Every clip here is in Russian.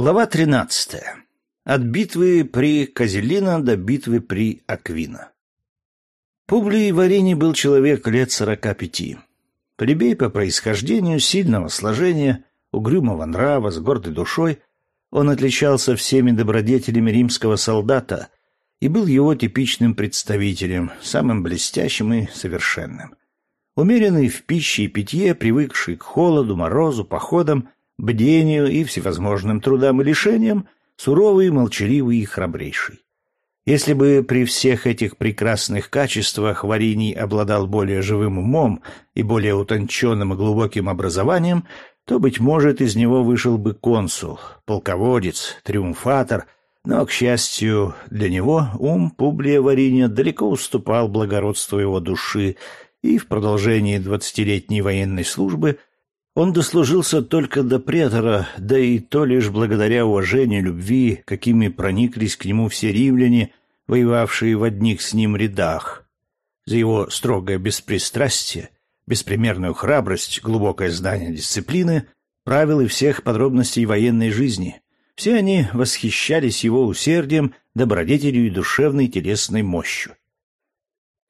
Глава 13. От битвы при Козелино до битвы при Аквино. Публий Варини был человек лет сорока пяти. Плебей по происхождению, сильного сложения, угрюмого нрава, с гордой душой, он отличался всеми добродетелями римского солдата и был его типичным представителем, самым блестящим и совершенным. Умеренный в пище и питье, привыкший к холоду, морозу, походам, бдению и всевозможным трудам и лишениям, суровый, молчаливый и храбрейший. Если бы при всех этих прекрасных качествах Вариний обладал более живым умом и более утонченным и глубоким образованием, то, быть может, из него вышел бы консул, полководец, триумфатор, но, к счастью для него, ум Публия Вариния далеко уступал благородству его души, и в продолжении двадцатилетней военной службы он дослужился только до претора, да и то лишь благодаря уважению, любви, какими прониклись к нему все римляне, воевавшие в одних с ним рядах. За его строгое беспристрастие, беспримерную храбрость, глубокое знание дисциплины, правил и всех подробностей военной жизни. Все они восхищались его усердием, добродетелью и душевной телесной мощью.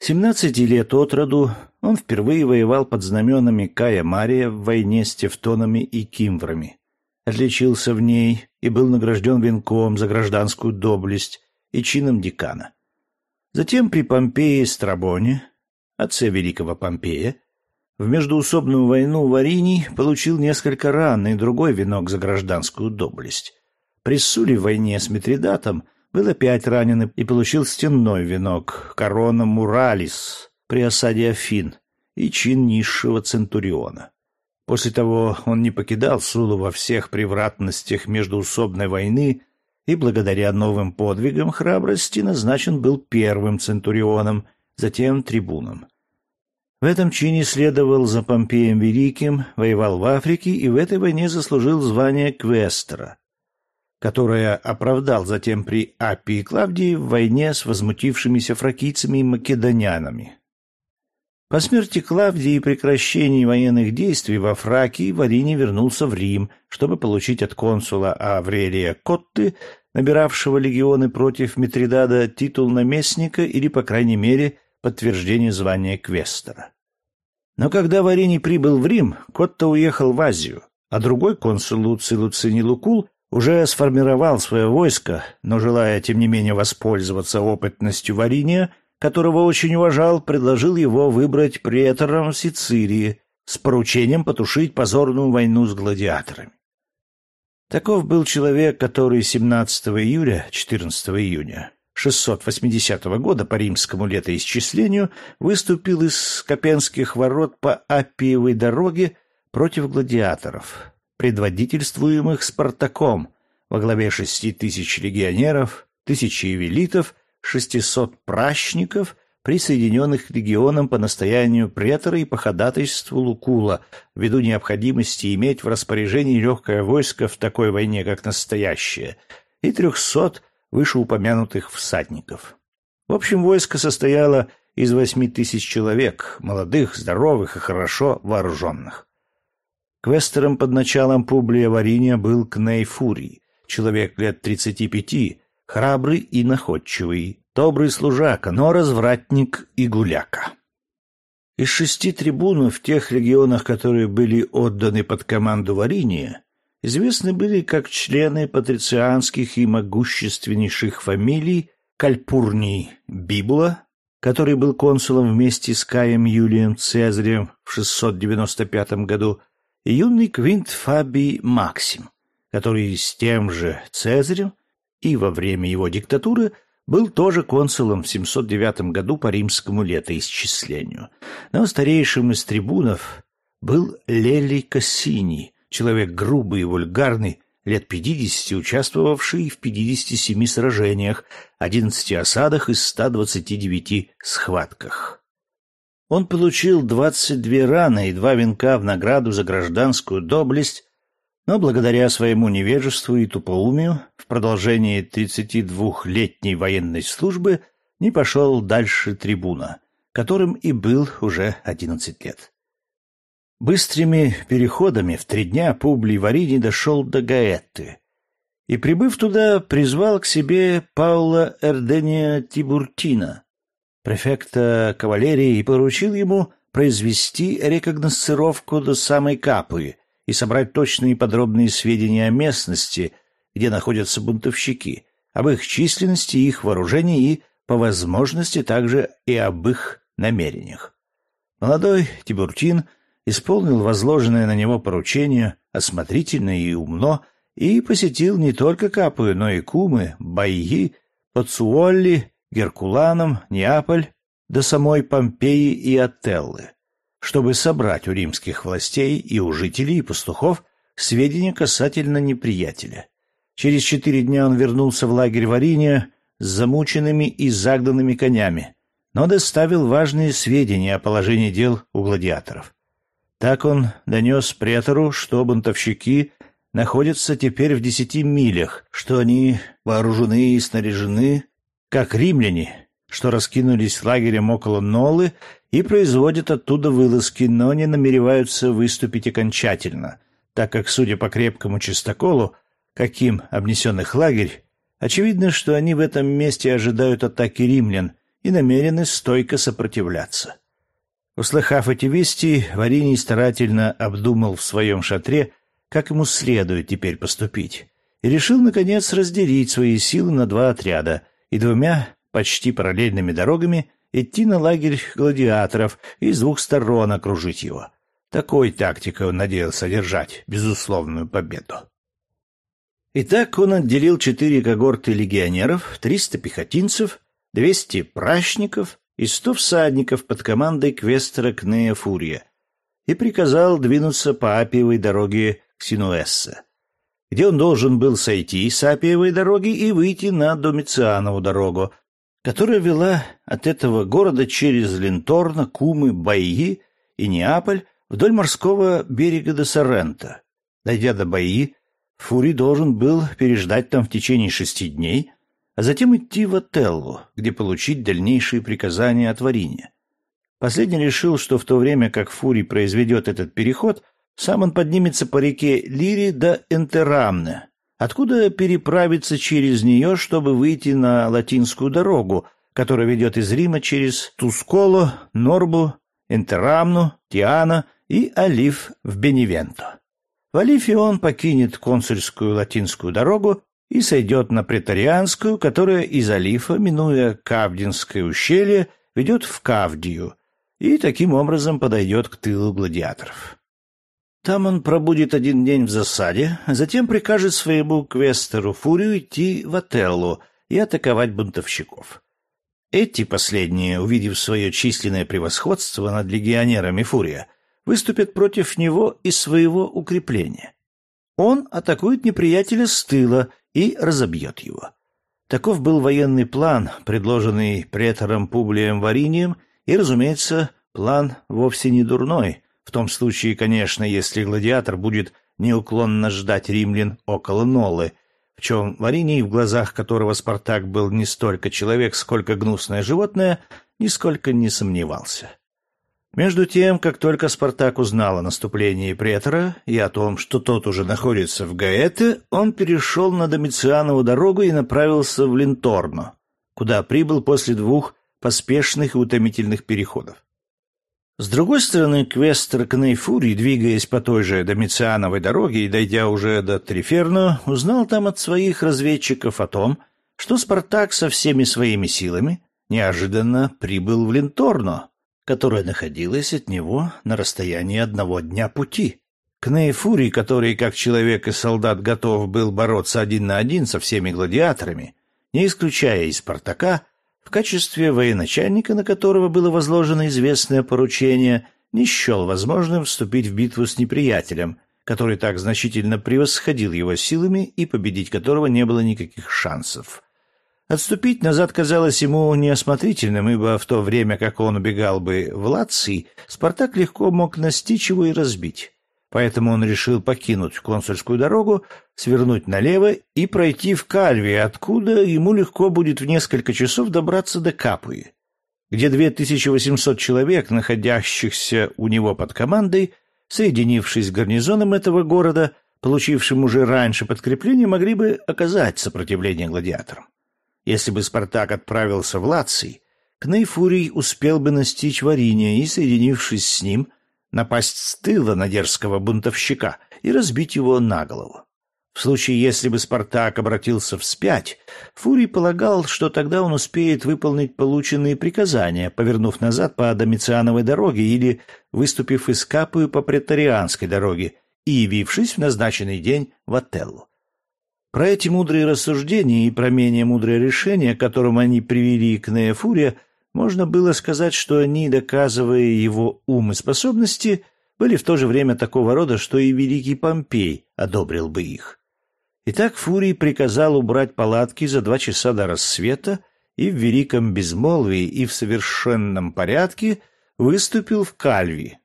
Семнадцати лет от роду он впервые воевал под знаменами Кая Мария в войне с тевтонами и кимврами. Отличился в ней и был награжден венком за гражданскую доблесть и чином декана. Затем при Помпее Страбоне, отце великого Помпея, в междуусобную войну Вариний получил несколько ран и другой венок за гражданскую доблесть. При Суле в войне с Митридатом – был опять ранен и получил стенной венок, корона Муралис при осаде Афин и чин низшего центуриона. После того он не покидал Сулу во всех превратностях междуусобной войны и благодаря новым подвигам храбрости назначен был первым центурионом, затем трибуном. В этом чине следовал за Помпеем Великим, воевал в Африке и в этой войне заслужил звание квестера которое оправдал затем при Апии Клавдии в войне с возмутившимися фракийцами и македонянами. По смерти Клавдии и прекращении военных действий во Фракии Варини вернулся в Рим, чтобы получить от консула Аврелия Котты, набиравшего легионы против Митридада, титул наместника или, по крайней мере, подтверждение звания квестера. Но когда Варини прибыл в Рим, Котта уехал в Азию, а другой консул Луций Луцини Лукул уже сформировал свое войско, но, желая, тем не менее, воспользоваться опытностью Вариния, которого очень уважал, предложил его выбрать претором Сицилии с поручением потушить позорную войну с гладиаторами. Таков был человек, который 17 июля, 14 июня 680 года по римскому летоисчислению выступил из Копенских ворот по Аппиевой дороге против гладиаторов, предводительствуемых Спартаком во главе шести тысяч легионеров, тысячи эвелитов, шестисот пращников, присоединенных к легионам по настоянию претора и по ходатайству Лукула, ввиду необходимости иметь в распоряжении легкое войско в такой войне, как настоящее, и трехсот вышеупомянутых всадников. В общем, войско состояло из восьми тысяч человек, молодых, здоровых и хорошо вооруженных. Квестером под началом Публия Вариния был Кней Фурий, человек лет тридцати пяти, храбрый и находчивый, добрый служака, но развратник и гуляка. Из шести трибунов в тех регионах, которые были отданы под команду Вариния, известны были как члены патрицианских и могущественнейших фамилий Кальпурний Бибула, который был консулом вместе с Каем Юлием Цезарем в 695 году, юный Квинт Фабий Максим, который с тем же Цезарем и во время его диктатуры был тоже консулом в 709 году по римскому летоисчислению. Но старейшим из трибунов был Лелий Кассини, человек грубый и вульгарный, лет пятидесяти, участвовавший в пятидесяти семи сражениях, одиннадцати осадах и ста двадцати девяти схватках. Он получил двадцать две раны и два венка в награду за гражданскую доблесть, но благодаря своему невежеству и тупоумию в продолжении тридцати двухлетней военной службы не пошел дальше трибуна, которым и был уже одиннадцать лет. Быстрыми переходами в три дня Публий Варини дошел до Гаэтты и, прибыв туда, призвал к себе Паула Эрдения Тибуртина, префекта кавалерии, и поручил ему произвести рекогносцировку до самой Капы и собрать точные и подробные сведения о местности, где находятся бунтовщики, об их численности, их вооружении и, по возможности, также и об их намерениях. Молодой Тибуртин исполнил возложенное на него поручение осмотрительно и умно и посетил не только Капы, но и Кумы, Байи, Пацуолли, Геркуланум, Неаполь, до самой Помпеи и Отеллы, чтобы собрать у римских властей и у жителей и пастухов сведения касательно неприятеля. Через четыре дня он вернулся в лагерь Вариния с замученными и загнанными конями, но доставил важные сведения о положении дел у гладиаторов. Так он донес претору, что бунтовщики находятся теперь в десяти милях, что они вооружены и снаряжены, как римляне, что раскинулись лагерем около Нолы и производят оттуда вылазки, но не намереваются выступить окончательно, так как, судя по крепкому чистоколу, каким обнесен их лагерь, очевидно, что они в этом месте ожидают атаки римлян и намерены стойко сопротивляться. Услыхав эти вести, Вариний старательно обдумал в своем шатре, как ему следует теперь поступить, и решил, наконец, разделить свои силы на два отряда и двумя почти параллельными дорогами идти на лагерь гладиаторов и с двух сторон окружить его. Такой тактикой он надеялся одержать безусловную победу. Итак, он отделил четыре когорты легионеров, триста пехотинцев, двести пращников и сто всадников под командой квестера Кнея Фурия и приказал двинуться по Апиевой дороге к Синуэссе, где он должен был сойти с Апиевой дороги и выйти на Домицианову дорогу, которая вела от этого города через Линторно, Кумы, Баи и Неаполь вдоль морского берега до Соррента. Дойдя до Баи, Фури должен был переждать там в течение шести дней, а затем идти в Отеллу, где получить дальнейшие приказания от Варине. Последний решил, что в то время как Фури произведет этот переход, сам он поднимется по реке Лири до Энтерамне, откуда переправиться через нее, чтобы выйти на латинскую дорогу, которая ведет из Рима через Тусколо, Норбу, Энтерамну, Тиана и Алиф в Беневенто. В Алифе он покинет консульскую латинскую дорогу и сойдет на претарианскую, которая из Алифа, минуя Кавдинское ущелье, ведет в Кавдию и таким образом подойдет к тылу гладиаторов. Там он пробудет один день в засаде, затем прикажет своему квестеру Фурию идти в Отеллу и атаковать бунтовщиков. Эти последние, увидев свое численное превосходство над легионерами Фурия, выступят против него из своего укрепления. Он атакует неприятеля с тыла и разобьет его. Таков был военный план, предложенный претором Публием Варинием, и, разумеется, план вовсе не дурной — в том случае, конечно, если гладиатор будет неуклонно ждать римлян около Нолы, в чем Вариний, в глазах которого Спартак был не столько человек, сколько гнусное животное, нисколько не сомневался. Между тем, как только Спартак узнал о наступлении претора и о том, что тот уже находится в Гаэте, он перешел на Домицианову дорогу и направился в Линторно, куда прибыл после двух поспешных и утомительных переходов. С другой стороны, квестер Кнейфурий, двигаясь по той же Домициановой дороге и дойдя уже до Триферно, узнал там от своих разведчиков о том, что Спартак со всеми своими силами неожиданно прибыл в Линторно, которая находилась от него на расстоянии одного дня пути. Кнейфурий, который, как человек и солдат, готов был бороться один на один со всеми гладиаторами, не исключая и Спартака, в качестве военачальника, на которого было возложено известное поручение, не счел возможным вступить в битву с неприятелем, который так значительно превосходил его силами и победить которого не было никаких шансов. Отступить назад казалось ему неосмотрительным, ибо в то время, как он убегал бы в Лаций, Спартак легко мог настичь его и разбить. Поэтому он решил покинуть консульскую дорогу, свернуть налево и пройти в Кальви, откуда ему легко будет в несколько часов добраться до Капуи, где 2800 человек, находящихся у него под командой, соединившись с гарнизоном этого города, получившим уже раньше подкрепление, могли бы оказать сопротивление гладиаторам. Если бы Спартак отправился в Лаций, Кнейфурий успел бы настичь Вариния и, соединившись с ним, напасть с тыла на дерзкого бунтовщика и разбить его на голову. В случае, если бы Спартак обратился вспять, Фурий полагал, что тогда он успеет выполнить полученные приказания, повернув назад по Домициановой дороге или выступив из Капы по Претарианской дороге и явившись в назначенный день в Отеллу. Про эти мудрые рассуждения и про менее мудрое решение, к которому они привели к Неофурия, можно было сказать, что они, доказывая его ум и способности, были в то же время такого рода, что и великий Помпей одобрил бы их. Итак, Фурий приказал убрать палатки за два часа до рассвета и в великом безмолвии и в совершенном порядке выступил в Кальви.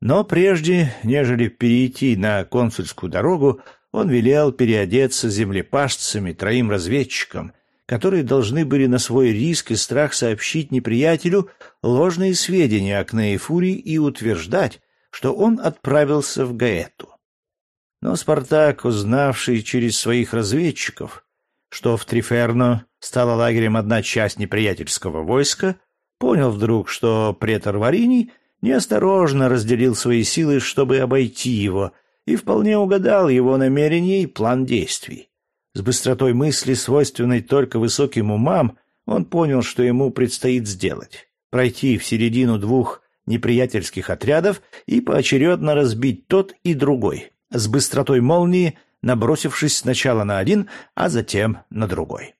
Но прежде, нежели перейти на консульскую дорогу, он велел переодеться землепашцами троим разведчикам, которые должны были на свой риск и страх сообщить неприятелю ложные сведения о Кнее Фурии и утверждать, что он отправился в Гаэту. Но Спартак, узнавший через своих разведчиков, что в Триферно стала лагерем одна часть неприятельского войска, понял вдруг, что претор Вариний неосторожно разделил свои силы, чтобы обойти его, и вполне угадал его намерения и план действий. С быстротой мысли, свойственной только высоким умам, он понял, что ему предстоит сделать — пройти в середину двух неприятельских отрядов и поочередно разбить тот и другой с быстротой молнии, набросившись сначала на один, а затем на другой.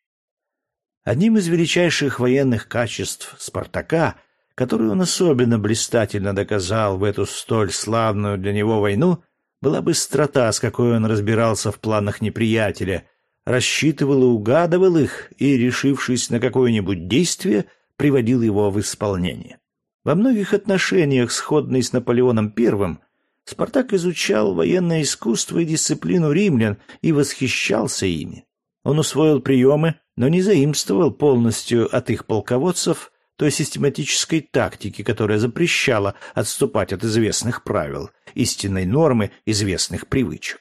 Одним из величайших военных качеств Спартака, которую он особенно блистательно доказал в эту столь славную для него войну, была быстрота, с какой он разбирался в планах неприятеля, рассчитывал и угадывал их и, решившись на какое-нибудь действие, приводил его в исполнение. Во многих отношениях, сходный с Наполеоном I, Спартак изучал военное искусство и дисциплину римлян и восхищался ими. Он усвоил приемы, но не заимствовал полностью от их полководцев той систематической тактики, которая запрещала отступать от известных правил, истинной нормы известных привычек.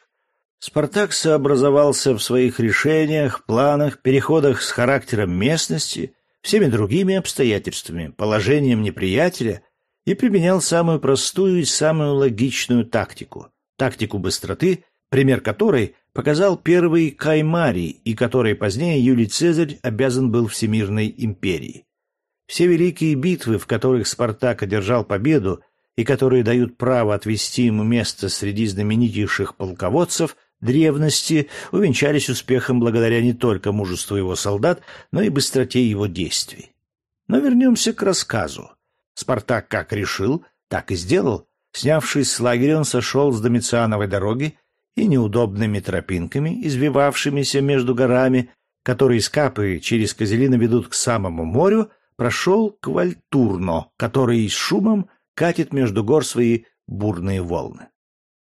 Спартак сообразовался в своих решениях, планах, переходах с характером местности, всеми другими обстоятельствами, положением неприятеля и применял самую простую и самую логичную тактику — тактику быстроты, пример которой показал первый Каймарий и которой позднее Юлий Цезарь обязан был Всемирной империи. Все великие битвы, в которых Спартак одержал победу и которые дают право отвести ему место среди знаменитейших полководцев древности, увенчались успехом благодаря не только мужеству его солдат, но и быстроте его действий. Но вернемся к рассказу. Спартак как решил, так и сделал. Снявшись с лагеря, он сошел с Домициановой дороги и неудобными тропинками, извивавшимися между горами, которые с Капы через Козелина ведут к самому морю, прошел к Вальтурно, который с шумом катит между гор свои бурные волны.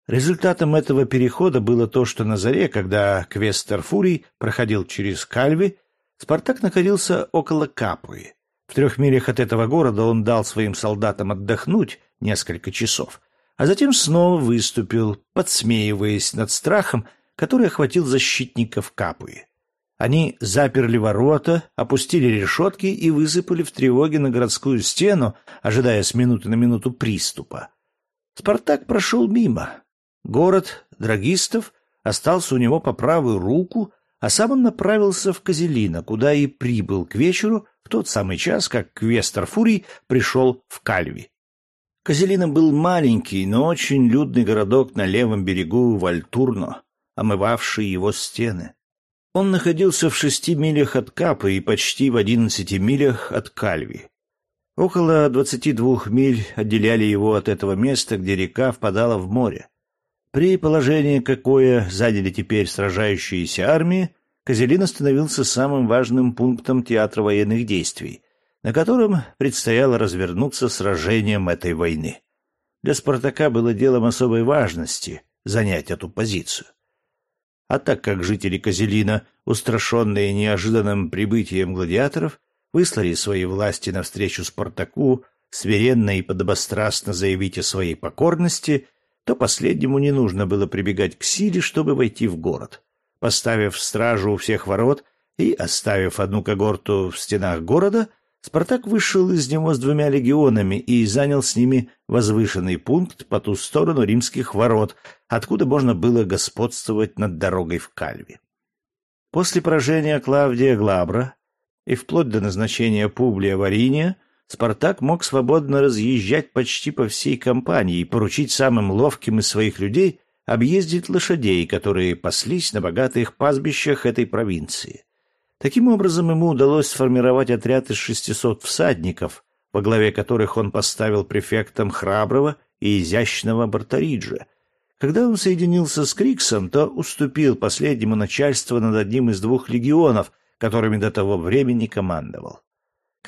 Результатом этого перехода было то, что на заре, когда Квестер Фурий проходил через Кальви, Спартак находился около Капы, в трех милях от этого города он дал своим солдатам отдохнуть несколько часов, а затем снова выступил, подсмеиваясь над страхом, который охватил защитников Капуи. Они заперли ворота, опустили решетки и высыпали в тревоге на городскую стену, ожидая с минуты на минуту приступа. Спартак прошел мимо. Город Драгистов остался у него по правую руку, а сам он направился в Козелино, куда и прибыл к вечеру в тот самый час, как Квестер Фурий пришел в Кальви. Козелино был маленький, но очень людный городок на левом берегу Вальтурно, омывавший его стены. Он находился в шести милях от Капы и почти в одиннадцати милях от Кальви. Около двадцати двух миль отделяли его от этого места, где река впадала в море. При положении, какое заняли теперь сражающиеся армии, Козелин становился самым важным пунктом театра военных действий, на котором предстояло развернуться сражением этой войны. Для Спартака было делом особой важности занять эту позицию. А так как жители Козелина, устрашенные неожиданным прибытием гладиаторов, выслали свои власти навстречу Спартаку, смиренно и подобострастно заявить о своей покорности — то последнему не нужно было прибегать к силе, чтобы войти в город. Поставив стражу у всех ворот и оставив одну когорту в стенах города, Спартак вышел из него с двумя легионами и занял с ними возвышенный пункт по ту сторону римских ворот, откуда можно было господствовать над дорогой в Кальви. После поражения Клавдия Глабра и вплоть до назначения Публия Вариния Спартак мог свободно разъезжать почти по всей кампании и поручить самым ловким из своих людей объездить лошадей, которые паслись на богатых пастбищах этой провинции. Таким образом, ему удалось сформировать отряд из 600 всадников, во главе которых он поставил префектом храброго и изящного Бартариджа. Когда он соединился с Криксом, то уступил последнему начальство над одним из двух легионов, которыми до того времени командовал.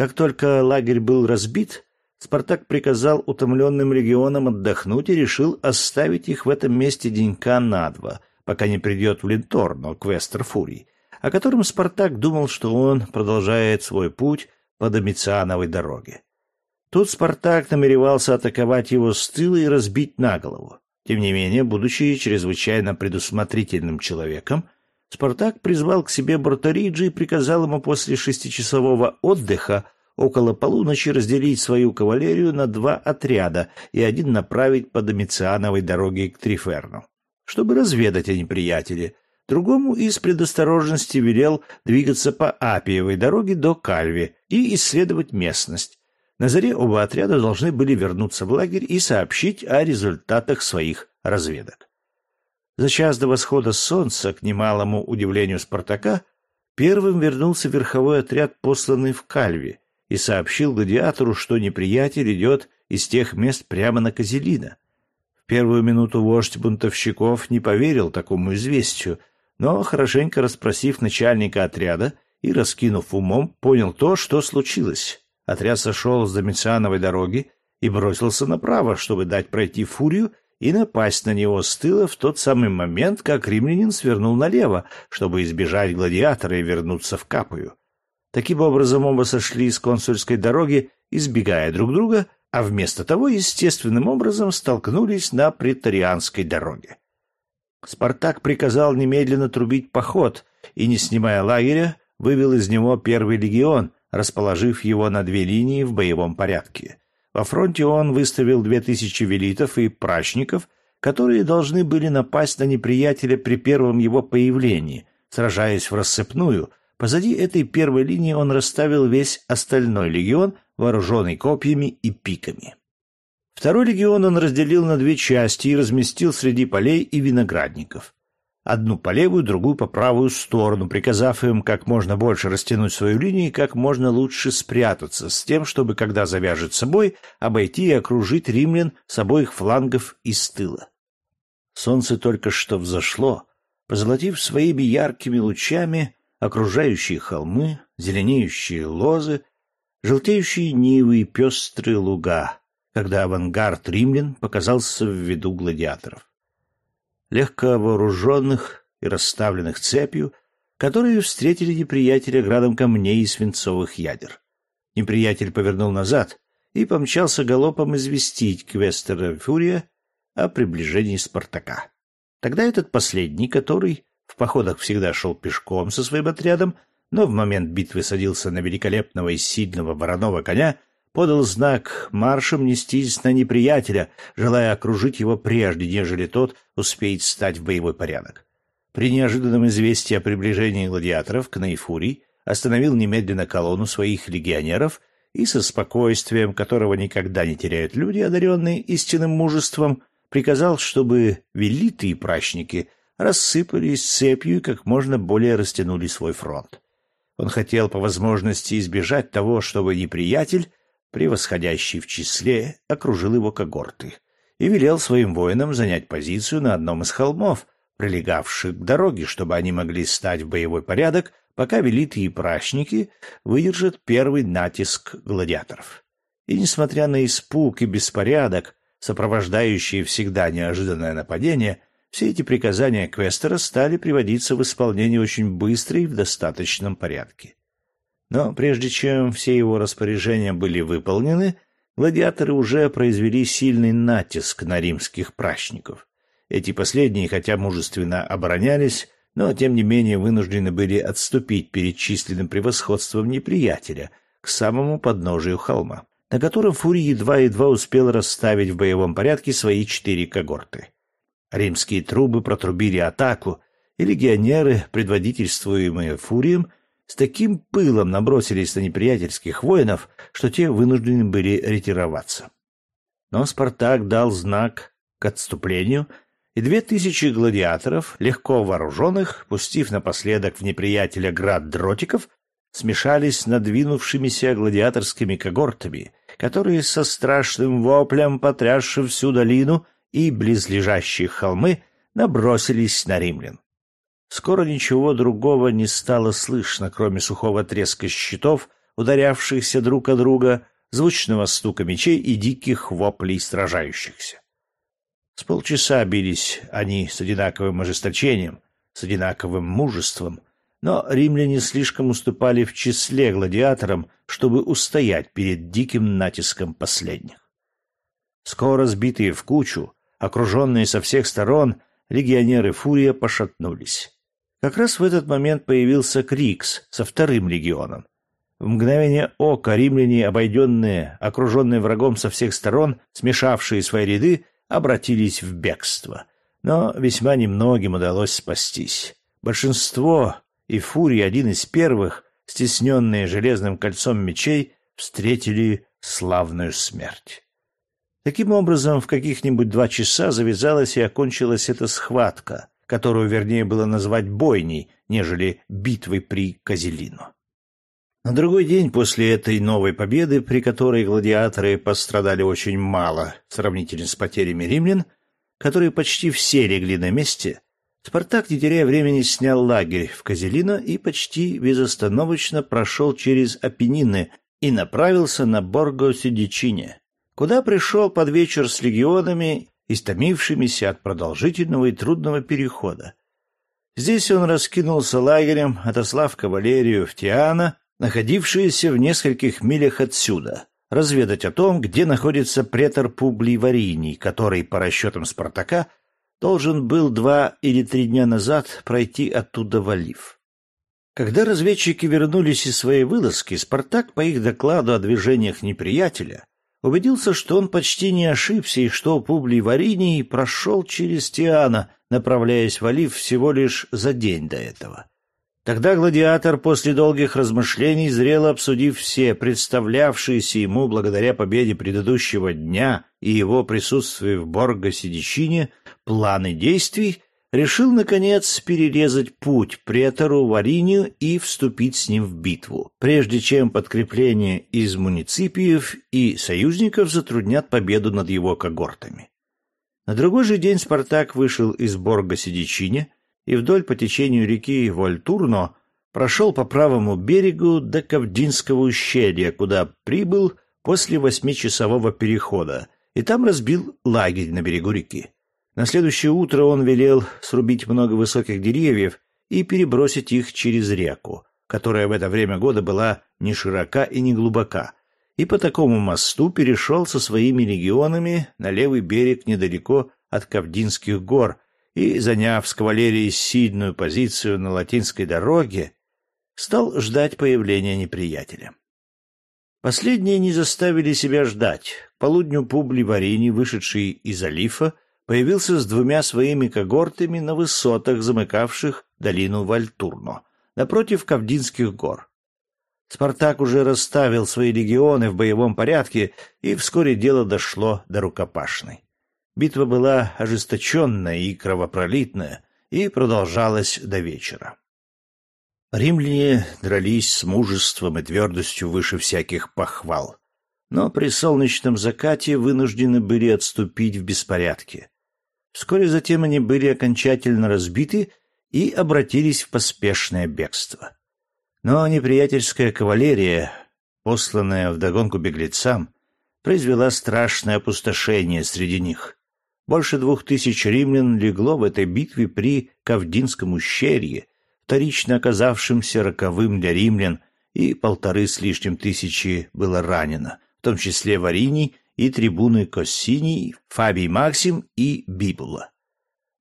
Как только лагерь был разбит, Спартак приказал утомленным легионам отдохнуть и решил оставить их в этом месте денька на два, пока не придет в Линторно, Квестер Фурий, о котором Спартак думал, что он продолжает свой путь по Домициановой дороге. Тут Спартак намеревался атаковать его с тыла и разбить на голову. Тем не менее, будучи чрезвычайно предусмотрительным человеком, Спартак призвал к себе Бортариджи и приказал ему после шестичасового отдыха около полуночи разделить свою кавалерию на два отряда и один направить по Домициановой дороге к Триферну, чтобы разведать о неприятеле. Другому из предосторожности велел двигаться по Апиевой дороге до Кальви и исследовать местность. На заре оба отряда должны были вернуться в лагерь и сообщить о результатах своих разведок. За час до восхода солнца, к немалому удивлению Спартака, первым вернулся верховой отряд, посланный в Кальви, и сообщил гладиатору, что неприятель идет из тех мест прямо на Козелина. В первую минуту вождь бунтовщиков не поверил такому известию, но, хорошенько расспросив начальника отряда и раскинув умом, понял то, что случилось. Отряд сошел с Домициановой дороги и бросился направо, чтобы дать пройти фурию и напасть на него с тыла в тот самый момент, как римлянин свернул налево, чтобы избежать гладиатора и вернуться в Капую. Таким образом, оба сошли с консульской дороги, избегая друг друга, а вместо того естественным образом столкнулись на претарианской дороге. Спартак приказал немедленно трубить поход и, не снимая лагеря, вывел из него первый легион, расположив его на две линии в боевом порядке. Во фронте он выставил две тысячи велитов и прачников, которые должны были напасть на неприятеля при первом его появлении, сражаясь в рассыпную. Позади этой первой линии он расставил весь остальной легион, вооруженный копьями и пиками. Второй легион он разделил на две части и разместил среди полей и виноградников одну по левую, другую по правую сторону, приказав им как можно больше растянуть свою линию и как можно лучше спрятаться, с тем, чтобы, когда завяжет собой, обойти и окружить римлян с обоих флангов и с тыла. Солнце только что взошло, позолотив своими яркими лучами окружающие холмы, зеленеющие лозы, желтеющие нивы и пестрые луга, когда авангард римлян показался в виду гладиаторов легко вооруженных и расставленных цепью, которые встретили неприятеля градом камней и свинцовых ядер. Неприятель повернул назад и помчался галопом известить Квестера Фурия о приближении Спартака. Тогда этот последний, который в походах всегда шел пешком со своим отрядом, но в момент битвы садился на великолепного и сильного вороного коня, подал знак маршем нестись на неприятеля, желая окружить его прежде, нежели тот успеет стать в боевой порядок. При неожиданном известии о приближении гладиаторов к Наифурий остановил немедленно колонну своих легионеров и со спокойствием, которого никогда не теряют люди, одаренные истинным мужеством, приказал, чтобы велиты и прачники рассыпались цепью и как можно более растянули свой фронт. Он хотел по возможности избежать того, чтобы неприятель превосходящий в числе, окружил его когорты и велел своим воинам занять позицию на одном из холмов, прилегавших к дороге, чтобы они могли стать в боевой порядок, пока велитые прачники выдержат первый натиск гладиаторов. И несмотря на испуг и беспорядок, сопровождающие всегда неожиданное нападение, все эти приказания Квестера стали приводиться в исполнение очень быстро и в достаточном порядке. Но прежде чем все его распоряжения были выполнены, гладиаторы уже произвели сильный натиск на римских прачников. Эти последние, хотя мужественно оборонялись, но тем не менее вынуждены были отступить перед численным превосходством неприятеля к самому подножию холма, на котором Фурий едва-едва успел расставить в боевом порядке свои четыре когорты. Римские трубы протрубили атаку, и легионеры, предводительствуемые Фурием, с таким пылом набросились на неприятельских воинов, что те вынуждены были ретироваться. Но Спартак дал знак к отступлению, и две тысячи гладиаторов, легко вооруженных, пустив напоследок в неприятеля град дротиков, смешались с надвинувшимися гладиаторскими когортами, которые со страшным воплем, потрясшим всю долину и близлежащие холмы, набросились на римлян. Скоро ничего другого не стало слышно, кроме сухого треска щитов, ударявшихся друг о друга, звучного стука мечей и диких воплей сражающихся. С полчаса бились они с одинаковым ожесточением, с одинаковым мужеством, но римляне слишком уступали в числе гладиаторам, чтобы устоять перед диким натиском последних. Скоро сбитые в кучу, окруженные со всех сторон, легионеры Фурия пошатнулись. Как раз в этот момент появился Крикс со вторым легионом. В мгновение ока римляне, обойденные, окруженные врагом со всех сторон, смешавшие свои ряды, обратились в бегство. Но весьма немногим удалось спастись. Большинство, и Фурий один из первых, стесненные железным кольцом мечей, встретили славную смерть. Таким образом, в каких-нибудь два часа завязалась и окончилась эта схватка, которую вернее было назвать бойней, нежели битвой при Козелину. На другой день после этой новой победы, при которой гладиаторы пострадали очень мало сравнительно с потерями римлян, которые почти все легли на месте, Спартак, не теряя времени, снял лагерь в Козелино и почти безостановочно прошел через Апеннины и направился на Борго-Сидичине, куда пришел под вечер с легионами истомившимися от продолжительного и трудного перехода. Здесь он раскинулся лагерем, отослав кавалерию в Тиана, находившуюся в нескольких милях отсюда, разведать о том, где находится претор Публий Вариний, который, по расчетам Спартака, должен был два или три дня назад пройти оттуда в Олив. Когда разведчики вернулись из своей вылазки, Спартак, по их докладу о движениях неприятеля, убедился, что он почти не ошибся и что Публий Вариний прошел через Тиана, направляясь в Олив всего лишь за день до этого. Тогда гладиатор, после долгих размышлений, зрело обсудив все представлявшиеся ему благодаря победе предыдущего дня и его присутствию в Борго-Сидичине планы действий, решил, наконец, перерезать путь претору Варинию и вступить с ним в битву, прежде чем подкрепление из муниципиев и союзников затруднят победу над его когортами. На другой же день Спартак вышел из Борга Сидичине и вдоль по течению реки Вольтурно прошел по правому берегу до Кавдинского ущелья, куда прибыл после восьмичасового перехода, и там разбил лагерь на берегу реки. На следующее утро он велел срубить много высоких деревьев и перебросить их через реку, которая в это время года была не широка и не глубока, и по такому мосту перешел со своими легионами на левый берег недалеко от Кавдинских гор и, заняв с кавалерией сильную позицию на латинской дороге, стал ждать появления неприятеля. Последние не заставили себя ждать. К полудню Публий Варини, вышедший из Алифа, появился с двумя своими когортами на высотах, замыкавших долину Вальтурно, напротив Кавдинских гор. Спартак уже расставил свои легионы в боевом порядке, и вскоре дело дошло до рукопашной. Битва была ожесточенная и кровопролитная, и продолжалась до вечера. Римляне дрались с мужеством и твердостью выше всяких похвал, но при солнечном закате вынуждены были отступить в беспорядке. Вскоре затем они были окончательно разбиты и обратились в поспешное бегство. Но неприятельская кавалерия, посланная вдогонку беглецам, произвела страшное опустошение среди них. Больше двух тысяч римлян легло в этой битве при Кавдинском ущелье, вторично оказавшемся роковым для римлян, и полторы с лишним тысячи было ранено, в том числе Варини и трибуны Коссини, Фабий Максим и Бибула.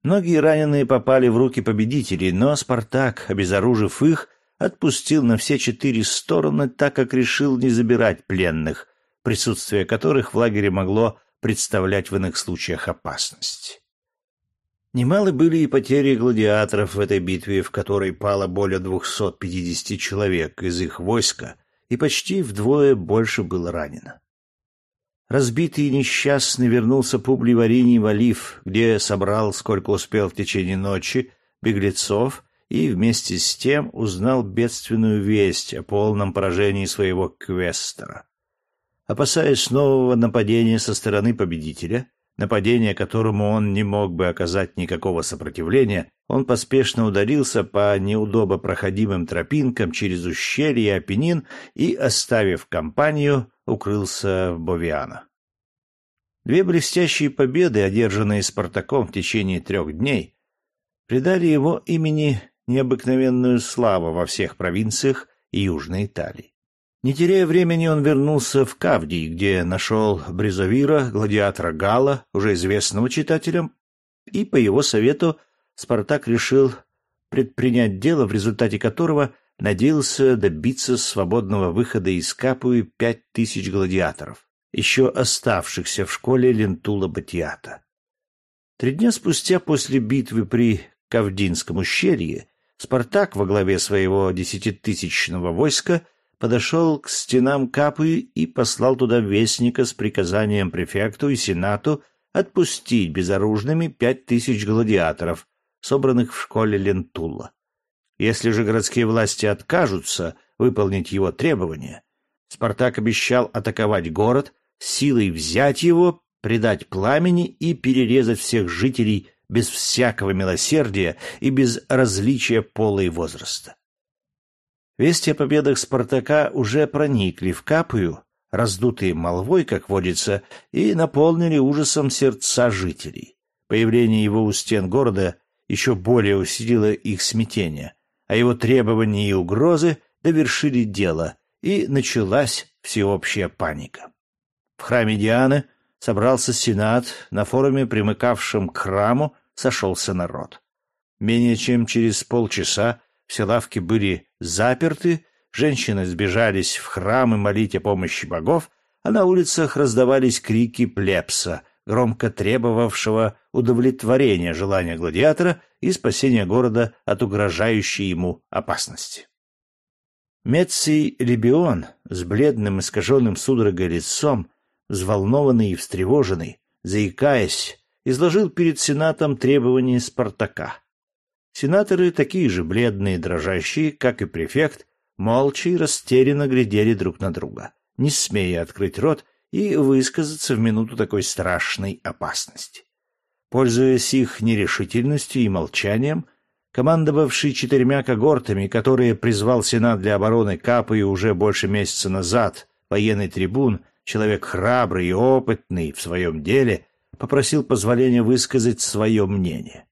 Многие раненые попали в руки победителей, но Спартак, обезоружив их, отпустил на все четыре стороны, так как решил не забирать пленных, присутствие которых в лагере могло представлять в иных случаях опасность. Немалы были и потери гладиаторов в этой битве, в которой пало более 250 человек из их войска, и почти вдвое больше было ранено. Разбитый и несчастный вернулся Публий Вариний в Олив, где собрал, сколько успел в течение ночи, беглецов и вместе с тем узнал бедственную весть о полном поражении своего квестера. Опасаясь нового нападения со стороны победителя, нападения которому он не мог бы оказать никакого сопротивления, он поспешно удалился по неудобо проходимым тропинкам через ущелье Апеннин и, оставив компанию, укрылся в Бовиано. Две блестящие победы, одержанные Спартаком в течение трех дней, придали его имени необыкновенную славу во всех провинциях Южной Италии. Не теряя времени, он вернулся в Кавдий, где нашел Бризовира, гладиатора Гала, уже известного читателям, и по его совету Спартак решил предпринять дело, в результате которого надеялся добиться свободного выхода из Капуи пять тысяч гладиаторов, еще оставшихся в школе Лентула Батиата. Три дня спустя после битвы при Кавдинском ущелье Спартак во главе своего десятитысячного войска – подошел к стенам Капы и послал туда вестника с приказанием префекту и сенату отпустить безоружными пять тысяч гладиаторов, собранных в школе Лентула. Если же городские власти откажутся выполнить его требования, Спартак обещал атаковать город, силой взять его, предать пламени и перерезать всех жителей без всякого милосердия и без различия пола и возраста. Вести о победах Спартака уже проникли в Капую, раздутые молвой, как водится, и наполнили ужасом сердца жителей. Появление его у стен города еще более усилило их смятение, а его требования и угрозы довершили дело, и началась всеобщая паника. В храме Дианы собрался сенат, на форуме, примыкавшем к храму, сошелся народ. Менее чем через полчаса все лавки были заперты, женщины сбежались в храмы молить о помощи богов, а на улицах раздавались крики плебса, громко требовавшего удовлетворения желания гладиатора и спасения города от угрожающей ему опасности. Меций Лебион с бледным искаженным судорогой лицом, взволнованный и встревоженный, заикаясь, изложил перед Сенатом требования Спартака. Сенаторы, такие же бледные и дрожащие, как и префект, молча и растерянно глядели друг на друга, не смея открыть рот и высказаться в минуту такой страшной опасности. Пользуясь их нерешительностью и молчанием, командовавший четырьмя когортами, которые призвал Сенат для обороны Капы уже больше месяца назад, военный трибун, человек храбрый и опытный в своем деле, попросил позволения высказать свое мнение.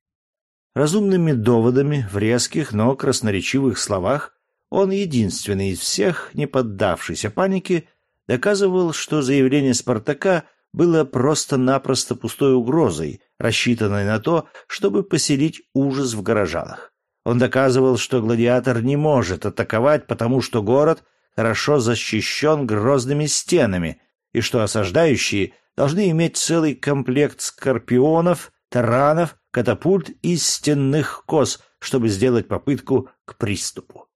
Разумными доводами, в резких, но красноречивых словах, он единственный из всех, не поддавшийся панике, доказывал, что заявление Спартака было просто-напросто пустой угрозой, рассчитанной на то, чтобы поселить ужас в горожанах. Он доказывал, что гладиатор не может атаковать, потому что город хорошо защищен грозными стенами, и что осаждающие должны иметь целый комплект скорпионов, таранов катапульт из стенных кос, чтобы сделать попытку к приступу.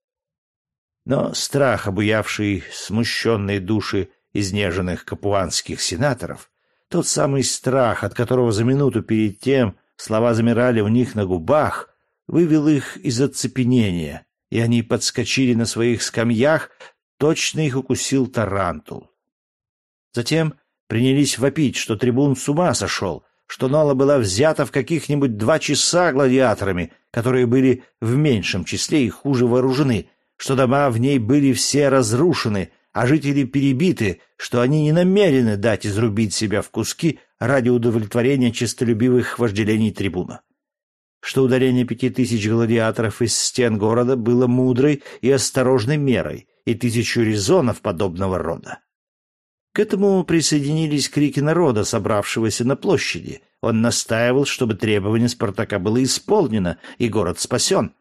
Но страх, обуявший смущенные души изнеженных капуанских сенаторов, тот самый страх, от которого за минуту перед тем слова замирали у них на губах, вывел их из оцепенения, и они подскочили на своих скамьях, точно их укусил тарантул. Затем принялись вопить, что трибун с ума сошел, что Нола была взята в каких-нибудь два часа гладиаторами, которые были в меньшем числе и хуже вооружены, что дома в ней были все разрушены, а жители перебиты, что они не намерены дать изрубить себя в куски ради удовлетворения честолюбивых вожделений трибуна. Что удаление пяти тысяч гладиаторов из стен города было мудрой и осторожной мерой, и тысячу резонов подобного рода. К этому присоединились крики народа, собравшегося на площади. Он настаивал, чтобы требование Спартака было исполнено и город спасен.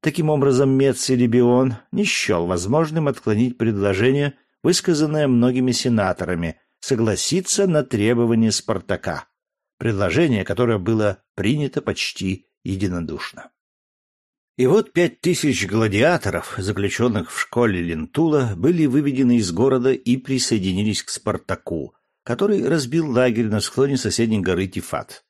Таким образом, Мец и Либион не счел возможным отклонить предложение, высказанное многими сенаторами, согласиться на требование Спартака. Предложение, которое было принято почти единодушно. И вот пять тысяч гладиаторов, заключенных в школе Лентула, были выведены из города и присоединились к Спартаку, который разбил лагерь на склоне соседней горы Тифат.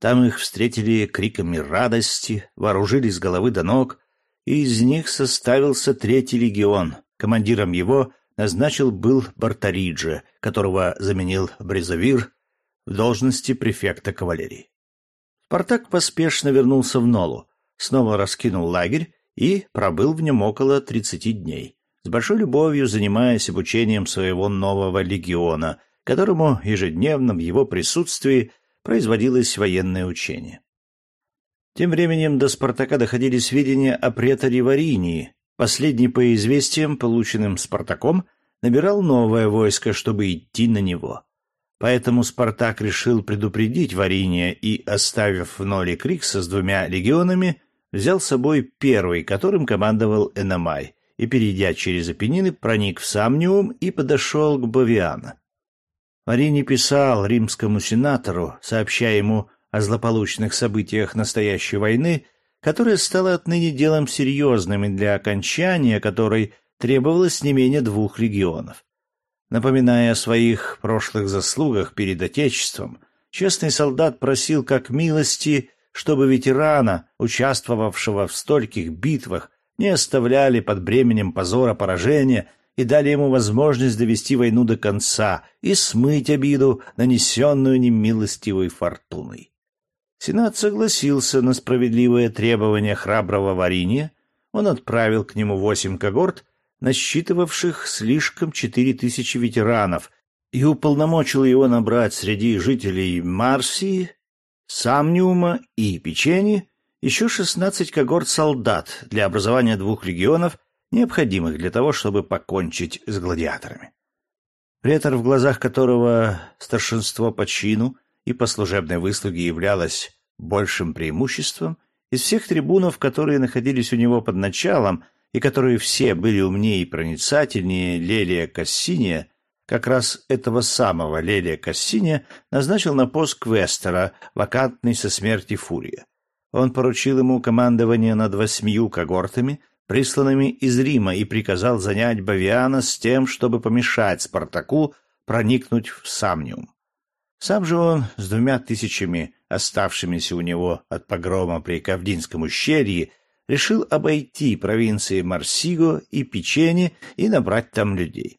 Там их встретили криками радости, вооружились с головы до ног, и из них составился третий легион. Командиром его назначил был Бартариджи, которого заменил Брезовир в должности префекта кавалерии. Спартак поспешно вернулся в Нолу, снова раскинул лагерь и пробыл в нем около тридцати дней, с большой любовью занимаясь обучением своего нового легиона, которому ежедневно в его присутствии производилось военное учение. Тем временем до Спартака доходили сведения о преторе Варинии. Последний, по известиям, полученным Спартаком, набирал новое войско, чтобы идти на него. Поэтому Спартак решил предупредить Вариния и, оставив в Ноле Крикса с двумя легионами, взял с собой первый, которым командовал Эномай, и, перейдя через Апеннины, проник в Самниум и подошел к Бавиана. Марини писал римскому сенатору, сообщая ему о злополучных событиях настоящей войны, которая стала отныне делом серьезным и для окончания которой требовалось не менее двух легионов. Напоминая о своих прошлых заслугах перед Отечеством, честный солдат просил как милости чтобы ветерана, участвовавшего в стольких битвах, не оставляли под бременем позора поражения и дали ему возможность довести войну до конца и смыть обиду, нанесенную немилостивой фортуной. Сенат согласился на справедливое требование храброго Вариния, он отправил к нему восемь когорт, насчитывавших слишком четыре тысячи ветеранов, и уполномочил его набрать среди жителей Марсии Самниума и Печени еще 16 когорт солдат для образования двух легионов, необходимых для того, чтобы покончить с гладиаторами. Претор, в глазах которого старшинство по чину и по служебной выслуге являлось большим преимуществом, из всех трибунов, которые находились у него под началом и которые все были умнее и проницательнее Лелия Кассиния, как раз этого самого Лелия Кассиния назначил на пост квестера, вакантный со смерти Фурия. Он поручил ему командование над восьмию когортами, присланными из Рима, и приказал занять Бавиана с тем, чтобы помешать Спартаку проникнуть в Самниум. Сам же он с двумя тысячами, оставшимися у него от погрома при Кавдинском ущелье, решил обойти провинции Марсиго и Печени и набрать там людей.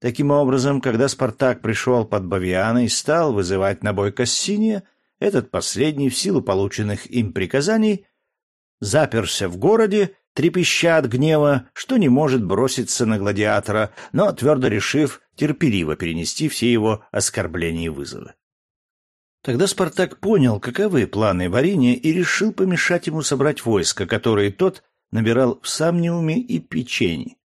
Таким образом, когда Спартак пришел под Бавиана и стал вызывать на бой Кассиния, этот последний, в силу полученных им приказаний, заперся в городе, трепеща от гнева, что не может броситься на гладиатора, но твердо решив терпеливо перенести все его оскорбления и вызовы. Тогда Спартак понял, каковы планы Вариния, и решил помешать ему собрать войско, которое тот набирал в Самниуме и Печени.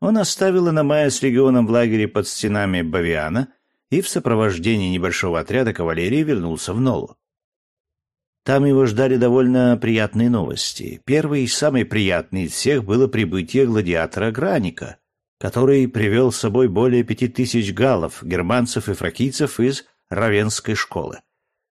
Он оставил Иномая с легионом в лагере под стенами Бавиана и в сопровождении небольшого отряда кавалерии вернулся в Нолу. Там его ждали довольно приятные новости. Первый и самый приятный из всех было прибытие гладиатора Граника, который привел с собой более пяти тысяч галлов, германцев и фракийцев из Равенской школы.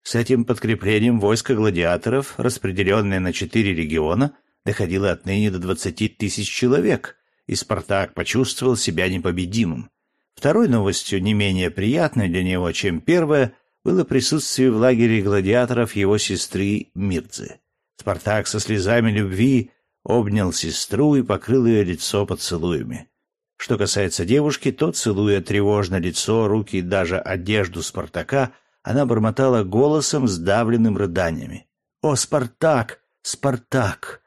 С этим подкреплением войско гладиаторов, распределенное на четыре региона, доходило отныне до двадцати тысяч человек, и Спартак почувствовал себя непобедимым. Второй новостью, не менее приятной для него, чем первая, было присутствие в лагере гладиаторов его сестры Мирцы. Спартак со слезами любви обнял сестру и покрыл ее лицо поцелуями. Что касается девушки, то, целуя тревожно лицо, руки и даже одежду Спартака, она бормотала голосом, сдавленным рыданиями. «О, Спартак! Спартак!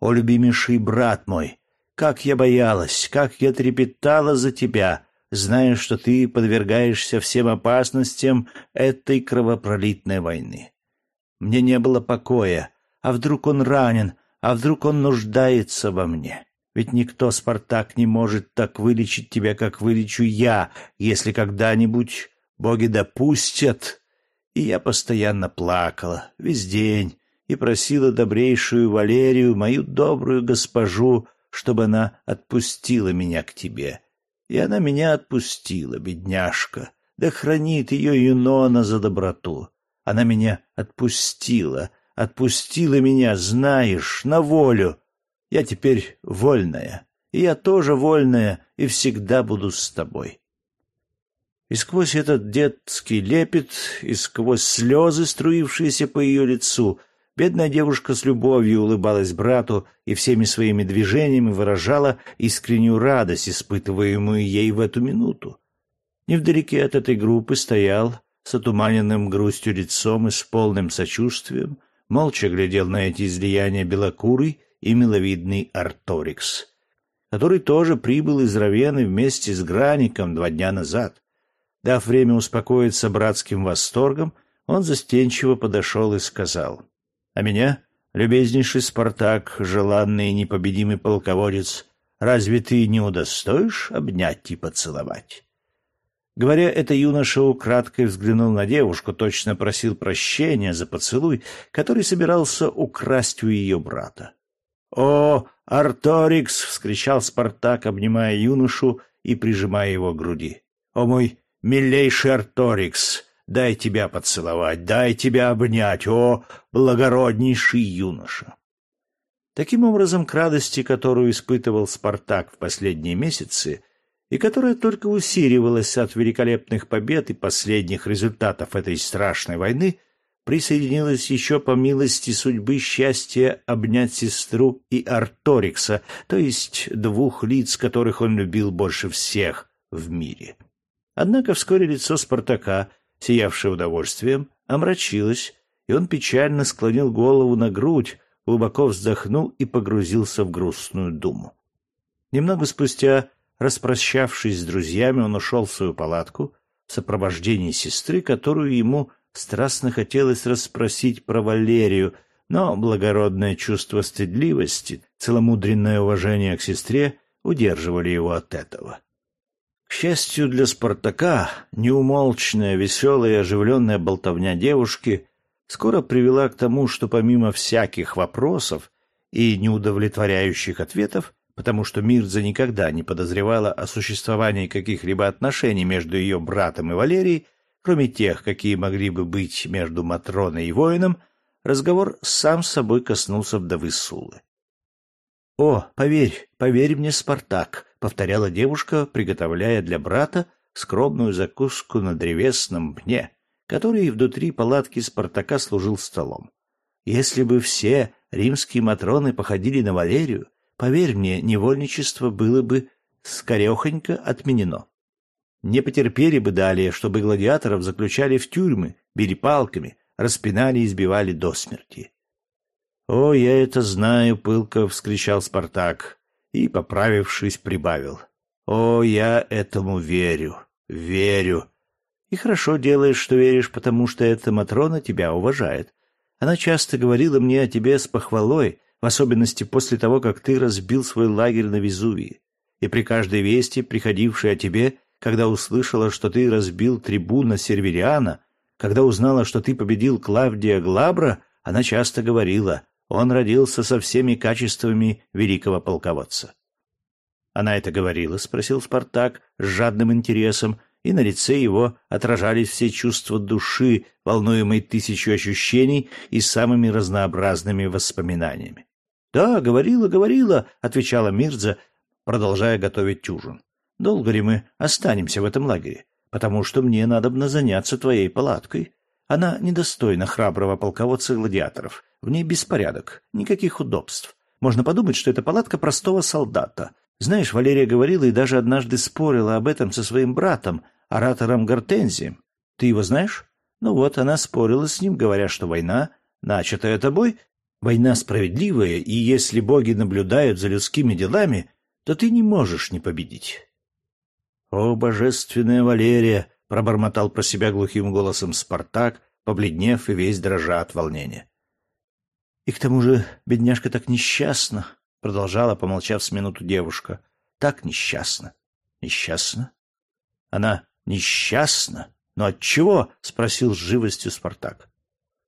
О, любимейший брат мой! Как я боялась, как я трепетала за тебя, зная, что ты подвергаешься всем опасностям этой кровопролитной войны. Мне не было покоя. А вдруг он ранен? А вдруг он нуждается во мне? Ведь никто, Спартак, не может так вылечить тебя, как вылечу я, если когда-нибудь боги допустят. И я постоянно плакала, весь день, и просила добрейшую Валерию, мою добрую госпожу, чтобы она отпустила меня к тебе. И она меня отпустила, бедняжка. Да хранит ее Юнона за доброту. Она меня отпустила, отпустила меня, знаешь, на волю. Я теперь вольная, и я тоже вольная, и всегда буду с тобой. И сквозь этот детский лепет, и сквозь слезы, струившиеся по ее лицу, бедная девушка с любовью улыбалась брату и всеми своими движениями выражала искреннюю радость, испытываемую ей в эту минуту. Невдалеке от этой группы стоял, с отуманенным грустью лицом и с полным сочувствием, молча глядел на эти излияния белокурый и миловидный Арторикс, который тоже прибыл из Равены вместе с Граником два дня назад. Дав время успокоиться братским восторгом, он застенчиво подошел и сказал, «А меня, любезнейший Спартак, желанный и непобедимый полководец, разве ты не удостоишь обнять и поцеловать?» Говоря это, юноша украдкой взглянул на девушку, точно просил прощения за поцелуй, который собирался украсть у ее брата. «О, Арторикс!» — вскричал Спартак, обнимая юношу и прижимая его к груди. «О, мой милейший Арторикс! Дай тебя поцеловать, дай тебя обнять, о, благороднейший юноша!» Таким образом, к радости, которую испытывал Спартак в последние месяцы, и которая только усиливалась от великолепных побед и последних результатов этой страшной войны, присоединилось еще по милости судьбы счастье обнять сестру и Арторикса, то есть двух лиц, которых он любил больше всех в мире. Однако вскоре лицо Спартака, сиявшее удовольствием, омрачилось, и он печально склонил голову на грудь, глубоко вздохнул и погрузился в грустную думу. Немного спустя, распрощавшись с друзьями, он ушел в свою палатку в сопровождении сестры, которую ему Страстно хотелось расспросить про Валерию, но благородное чувство стыдливости, целомудренное уважение к сестре удерживали его от этого. К счастью для Спартака, неумолчная, веселая и оживленная болтовня девушки скоро привела к тому, что помимо всяких вопросов и неудовлетворяющих ответов, потому что Мирза никогда не подозревала о существовании каких-либо отношений между ее братом и Валерией, Кроме тех, какие могли бы быть между Матроной и воином, разговор сам собой коснулся вдовы Сулы. «О, поверь, поверь мне, Спартак», — повторяла девушка, приготовляя для брата скромную закуску на древесном пне, который внутри палатки Спартака служил столом. «Если бы все римские матроны походили на Валерию, поверь мне, невольничество было бы скорехонько отменено. Не потерпели бы далее, чтобы гладиаторов заключали в тюрьмы, били палками, распинали и избивали до смерти. «О, я это знаю!» — пылко вскричал Спартак и, поправившись, прибавил. «О, я этому верю, верю!» «И хорошо делаешь, что веришь, потому что эта Матрона тебя уважает. Она часто говорила мне о тебе с похвалой, в особенности после того, как ты разбил свой лагерь на Везувии. И при каждой вести, приходившей о тебе, когда услышала, что ты разбил трибуна Сервериана, когда узнала, что ты победил Клавдия Глабра, она часто говорила, он родился со всеми качествами великого полководца. Она это говорила, спросил Спартак с жадным интересом, и на лице его отражались все чувства души, волнуемой тысячу ощущений и самыми разнообразными воспоминаниями. «Да, говорила, говорила», — отвечала Мирза, продолжая готовить ужин. Долго ли мы останемся в этом лагере? Потому что мне надобно заняться твоей палаткой. Она недостойна храброго полководца гладиаторов. В ней беспорядок, никаких удобств. Можно подумать, что это палатка простого солдата. Знаешь, Валерия говорила и даже однажды спорила об этом со своим братом, оратором Гортензием. Ты его знаешь? Ну вот, она спорила с ним, говоря, что война, начатая тобой, война справедливая, и если боги наблюдают за людскими делами, то ты не можешь не победить. «О, божественная Валерия!» — пробормотал про себя глухим голосом Спартак, побледнев и весь дрожа от волнения. «И к тому же бедняжка так несчастна!» — продолжала, помолчав с минуту девушка. Так несчастна. Несчастна? Она несчастна? Но от чего? спросил с живостью Спартак.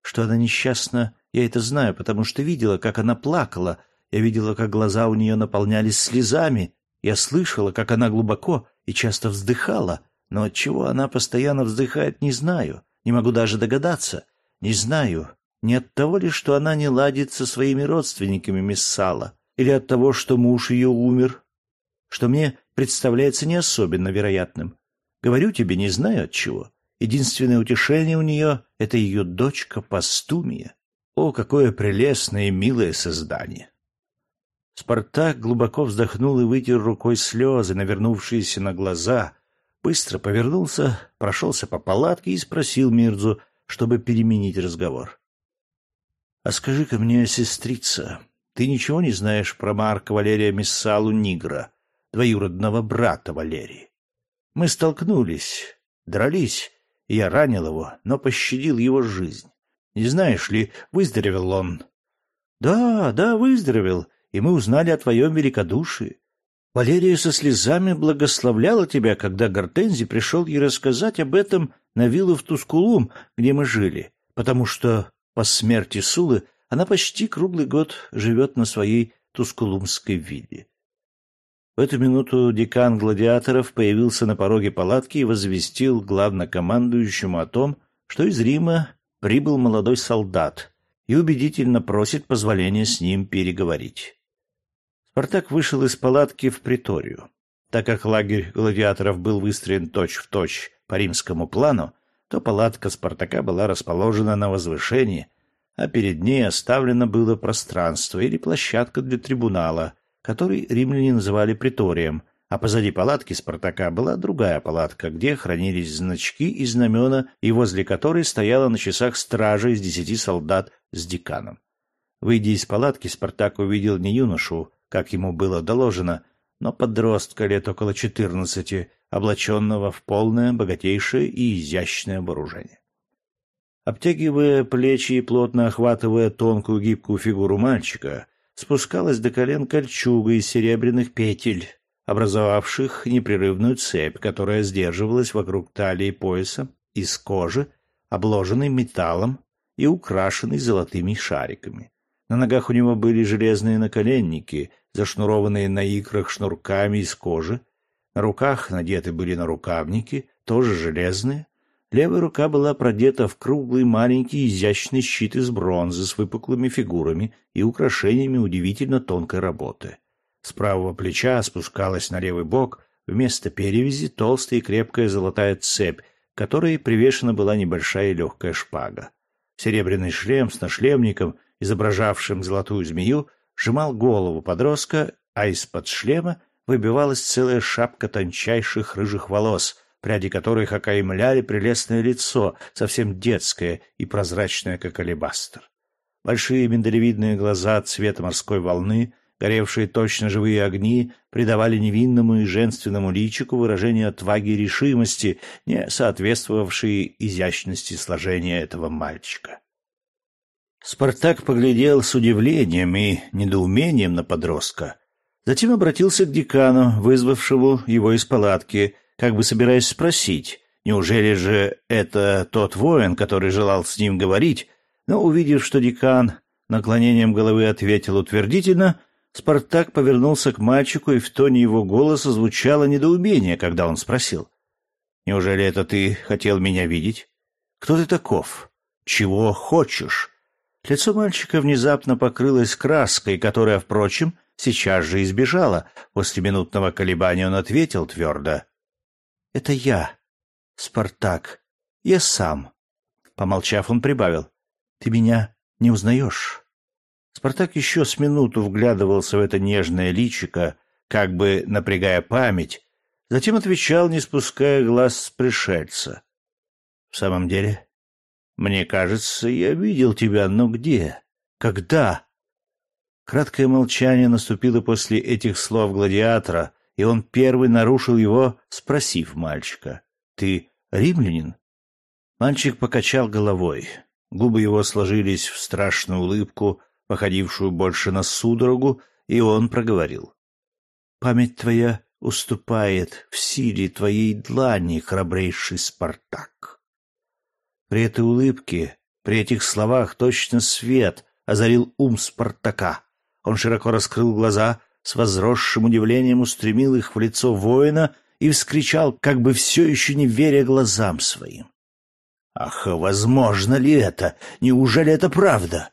Что она несчастна, я это знаю, потому что видела, как она плакала. Я видела, как глаза у нее наполнялись слезами. Я слышала, как она глубоко и часто вздыхала. Но от чего она постоянно вздыхает, не знаю. Не могу даже догадаться. Не знаю, не от того ли, что она не ладит со своими родственниками мисс Сала, или от того, что муж ее умер, что мне представляется не особенно вероятным. Говорю тебе, не знаю от чего. Единственное утешение у нее — это ее дочка Пастумия. О, какое прелестное и милое создание! Спартак глубоко вздохнул и вытер рукой слезы, навернувшиеся на глаза, быстро повернулся, прошелся по палатке и спросил Мирзу, чтобы переменить разговор. — А скажи-ка мне, сестрица, ты ничего не знаешь про Марка Валерия Миссалу Нигра, двоюродного брата Валерии? Мы столкнулись, дрались, и я ранил его, но пощадил его жизнь. Не знаешь ли, выздоровел он? — Да, да, выздоровел, и мы узнали о твоем великодушии. Валерия со слезами благословляла тебя, когда Гортензи пришел ей рассказать об этом на виллу в Тускулум, где мы жили, потому что по смерти Сулы она почти круглый год живет на своей Тускулумской вилле. В эту минуту декан гладиаторов появился на пороге палатки и возвестил главнокомандующему о том, что из Рима прибыл молодой солдат и убедительно просит позволения с ним переговорить. Спартак вышел из палатки в приторию. Так как лагерь гладиаторов был выстроен точь-в-точь точь по римскому плану, то палатка Спартака была расположена на возвышении, а перед ней оставлено было пространство или площадка для трибунала, который римляне называли приторием, а позади палатки Спартака была другая палатка, где хранились значки и знамена, и возле которой стояла на часах стража из десяти солдат с деканом. Выйдя из палатки, Спартак увидел не юношу, как ему было доложено, но подростка лет около четырнадцати, облаченного в полное, богатейшее и изящное вооружение. Обтягивая плечи и плотно охватывая тонкую гибкую фигуру мальчика, спускалась до колен кольчуга из серебряных петель, образовавших непрерывную цепь, которая сдерживалась вокруг талии пояса из кожи, обложенной металлом и украшенной золотыми шариками. На ногах у него были железные наколенники, зашнурованные на икрах шнурками из кожи. На руках надеты были нарукавники, тоже железные. Левая рука была продета в круглый маленький изящный щит из бронзы с выпуклыми фигурами и украшениями удивительно тонкой работы. С правого плеча спускалась на левый бок вместо перевязи толстая и крепкая золотая цепь, которой привешена была небольшая легкая шпага. Серебряный шлем с нашлемником — изображавшим золотую змею, сжимал голову подростка, а из-под шлема выбивалась целая шапка тончайших рыжих волос, пряди которых окаймляли прелестное лицо, совсем детское и прозрачное, как алебастр. Большие миндалевидные глаза цвета морской волны, горевшие точно живые огни, придавали невинному и женственному личику выражение отваги и решимости, не соответствовавшие изящности сложения этого мальчика. Спартак поглядел с удивлением и недоумением на подростка. Затем обратился к декану, вызвавшему его из палатки, как бы собираясь спросить, неужели же это тот воин, который желал с ним говорить, но, увидев, что декан наклонением головы ответил утвердительно, Спартак повернулся к мальчику, и в тоне его голоса звучало недоумение, когда он спросил. «Неужели это ты хотел меня видеть? Кто ты таков? Чего хочешь?» Лицо мальчика внезапно покрылось краской, которая, впрочем, сейчас же избежала. После минутного колебания он ответил твердо. — Это я, Спартак. Я сам. Помолчав, он прибавил. — Ты меня не узнаешь? Спартак еще с минуту вглядывался в это нежное личико, как бы напрягая память, затем отвечал, не спуская глаз с пришельца. — В самом деле, мне кажется, я видел тебя, но где? Когда? Краткое молчание наступило после этих слов гладиатора, и он первый нарушил его, спросив мальчика: "Ты римлянин?" Мальчик покачал головой. Губы его сложились в страшную улыбку, походившую больше на судорогу, и он проговорил. «Память твоя уступает в силе твоей длани, храбрейший Спартак». При этой улыбке, при этих словах точно свет озарил ум Спартака. Он широко раскрыл глаза, с возросшим удивлением устремил их в лицо воина и вскричал, как бы все еще не веря глазам своим. «Ах, возможно ли это? Неужели это правда?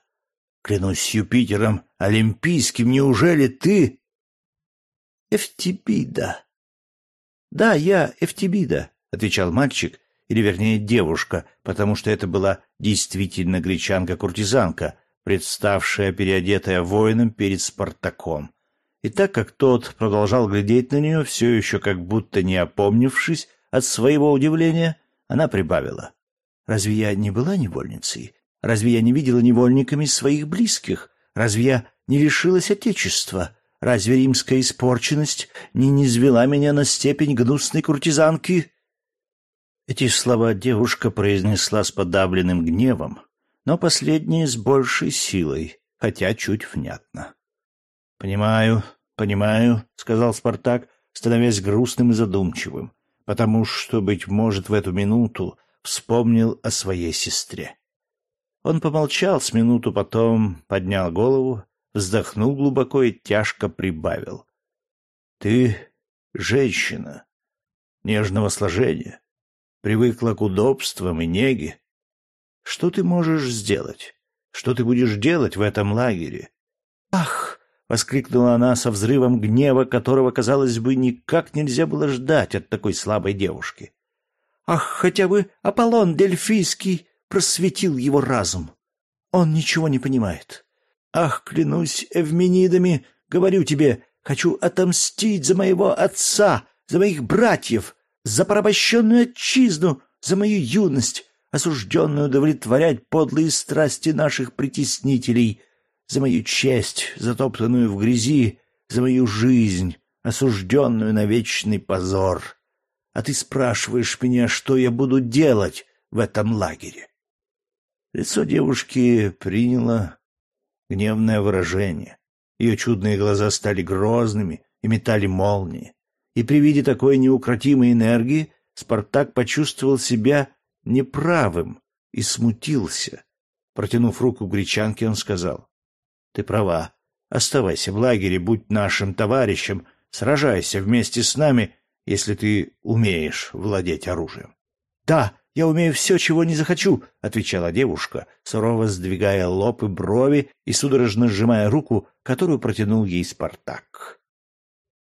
Клянусь Юпитером Олимпийским, неужели ты...» «Эфтибида». «Да, я Эфтибида», — отвечал мальчик, или вернее девушка, потому что это была действительно гречанка-куртизанка, представшая переодетая воином перед Спартаком. И так как тот продолжал глядеть на нее, все еще как будто не опомнившись от своего удивления, она прибавила. «Разве я не была невольницей? Разве я не видела невольниками своих близких? Разве я не лишилась отечества? Разве римская испорченность не низвела меня на степень гнусной куртизанки?» Эти слова девушка произнесла с подавленным гневом, но последние с большей силой, хотя чуть внятно. «Понимаю, понимаю», — сказал Спартак, становясь грустным и задумчивым, потому что, быть может, в эту минуту вспомнил о своей сестре. Он помолчал с минуту, потом поднял голову, вздохнул глубоко и тяжко прибавил. — Ты женщина нежного сложения, привыкла к удобствам и неге. Что ты можешь сделать? Что ты будешь делать в этом лагере? — Ах! — воскликнула она со взрывом гнева, которого, казалось бы, никак нельзя было ждать от такой слабой девушки. «Ах, хотя бы Аполлон Дельфийский просветил его разум! Он ничего не понимает. Ах, клянусь Эвменидами, говорю тебе, хочу отомстить за моего отца, за моих братьев, за порабощенную отчизну, за мою юность, осужденную удовлетворять подлые страсти наших притеснителей, за мою честь, затоптанную в грязи, за мою жизнь, осужденную на вечный позор. А ты спрашиваешь меня, что я буду делать в этом лагере. Лицо девушки приняло гневное выражение. Ее чудные глаза стали грозными и метали молнии. И при виде такой неукротимой энергии Спартак почувствовал себя неправым и смутился. Протянув руку гречанке, он сказал, ты права. Оставайся в лагере, будь нашим товарищем, сражайся вместе с нами, если ты умеешь владеть оружием. Да, я умею все, чего не захочу, отвечала девушка, сурово сдвигая лоб и брови и судорожно сжимая руку, которую протянул ей Спартак.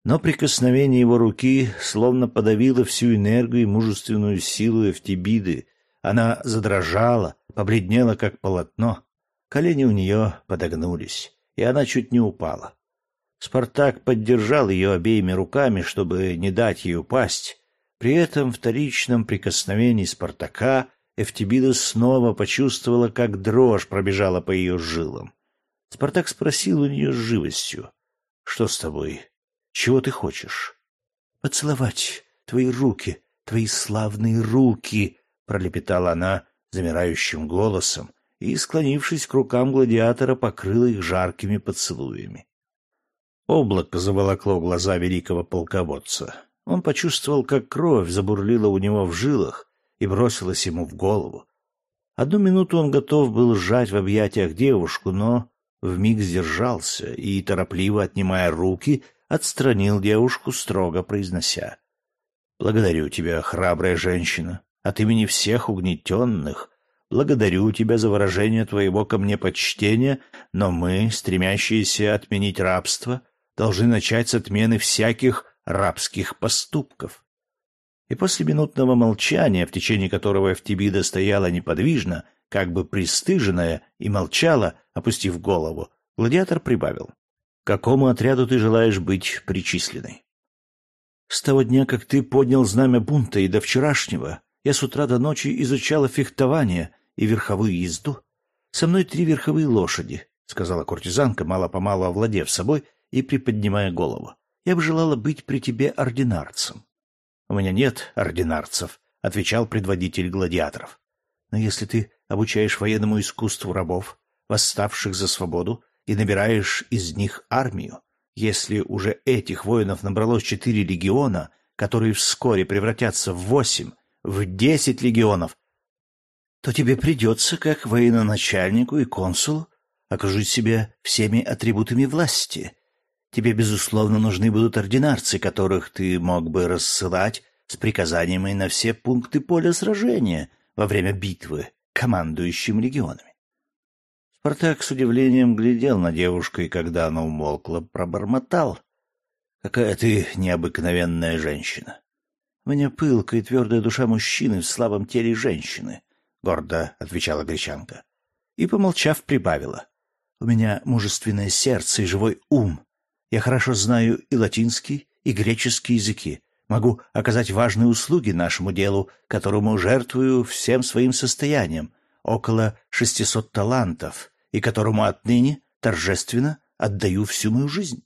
Но прикосновение его руки словно подавило всю энергию и мужественную силу Эфтибиды. Она задрожала, побледнела, как полотно. Колени у нее подогнулись, и она чуть не упала. Спартак поддержал ее обеими руками, чтобы не дать ей упасть. При этом вторичном прикосновении Спартака Эфтибида снова почувствовала, как дрожь пробежала по ее жилам. Спартак спросил у нее с живостью. — Что с тобой? Чего ты хочешь? — Поцеловать твои руки, твои славные руки, — пролепетала она замирающим голосом, и, склонившись к рукам гладиатора, покрыла их жаркими поцелуями. Облако заволокло глаза великого полководца. Он почувствовал, как кровь забурлила у него в жилах и бросилась ему в голову. Одну минуту он готов был сжать в объятиях девушку, но вмиг сдержался и, торопливо отнимая руки, отстранил девушку, строго произнося. — Благодарю тебя, храбрая женщина, от имени всех угнетенных, Благодарю тебя за выражение твоего ко мне почтения, но мы, стремящиеся отменить рабство, должны начать с отмены всяких рабских поступков. И после минутного молчания, в течение которого Эфтибида стояла неподвижно, как бы пристыженная, и молчала, опустив голову, гладиатор прибавил. — какому отряду ты желаешь быть причисленной? — С того дня, как ты поднял знамя бунта и до вчерашнего, я с утра до ночи изучала фехтование — и верховую езду. Со мной три верховые лошади, — сказала куртизанка, мало-помалу овладев собой и приподнимая голову. Я бы желала быть при тебе ординарцем. — У меня нет ординарцев, — отвечал предводитель гладиаторов. — Но если ты обучаешь военному искусству рабов, восставших за свободу, и набираешь из них армию, если уже этих воинов набралось четыре легиона, которые вскоре превратятся в восемь, в десять легионов, то тебе придется, как военачальнику и консулу, окружить себя всеми атрибутами власти. Тебе, безусловно, нужны будут ординарцы, которых ты мог бы рассылать с приказаниями на все пункты поля сражения во время битвы командующим легионами. Спартак с удивлением глядел на девушку, и когда она умолкла, пробормотал. «Какая ты необыкновенная женщина!» «У меня пылкая и твердая душа мужчины в слабом теле женщины», — гордо отвечала гречанка. И, помолчав, прибавила. «У меня мужественное сердце и живой ум. Я хорошо знаю и латинский, и греческий языки. Могу оказать важные услуги нашему делу, которому жертвую всем своим состоянием, около шестисот талантов, и которому отныне торжественно отдаю всю мою жизнь».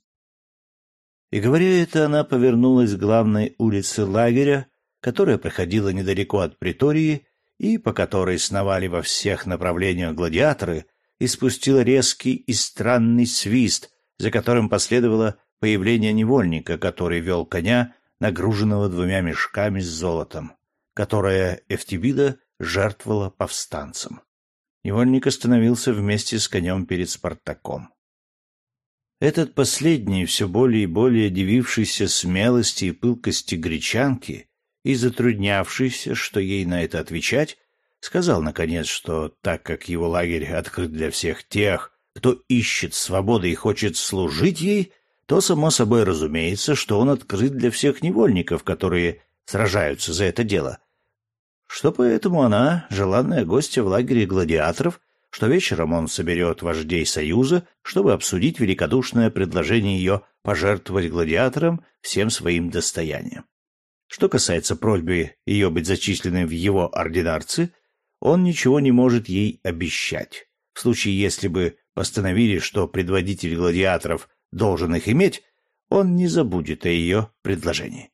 И говоря это, она повернулась к главной улице лагеря, которая проходила недалеко от притории, и по которой сновали во всех направлениях гладиаторы, и спустила резкий и странный свист, за которым последовало появление невольника, который вел коня, нагруженного двумя мешками с золотом, которое Эфтибида жертвовала повстанцам. Невольник остановился вместе с конем перед Спартаком. Этот последний, все более и более дивившийся смелости и пылкости гречанки, и затруднявшийся, что ей на это отвечать, сказал, наконец, что так как его лагерь открыт для всех тех, кто ищет свободы и хочет служить ей, то, само собой разумеется, что он открыт для всех невольников, которые сражаются за это дело. Что поэтому она, желанная гостья в лагере гладиаторов, что вечером он соберет вождей Союза, чтобы обсудить великодушное предложение ее пожертвовать гладиаторам всем своим достоянием. Что касается просьбы ее быть зачисленной в его ординарцы, он ничего не может ей обещать. В случае, если бы постановили, что предводитель гладиаторов должен их иметь, он не забудет о ее предложении.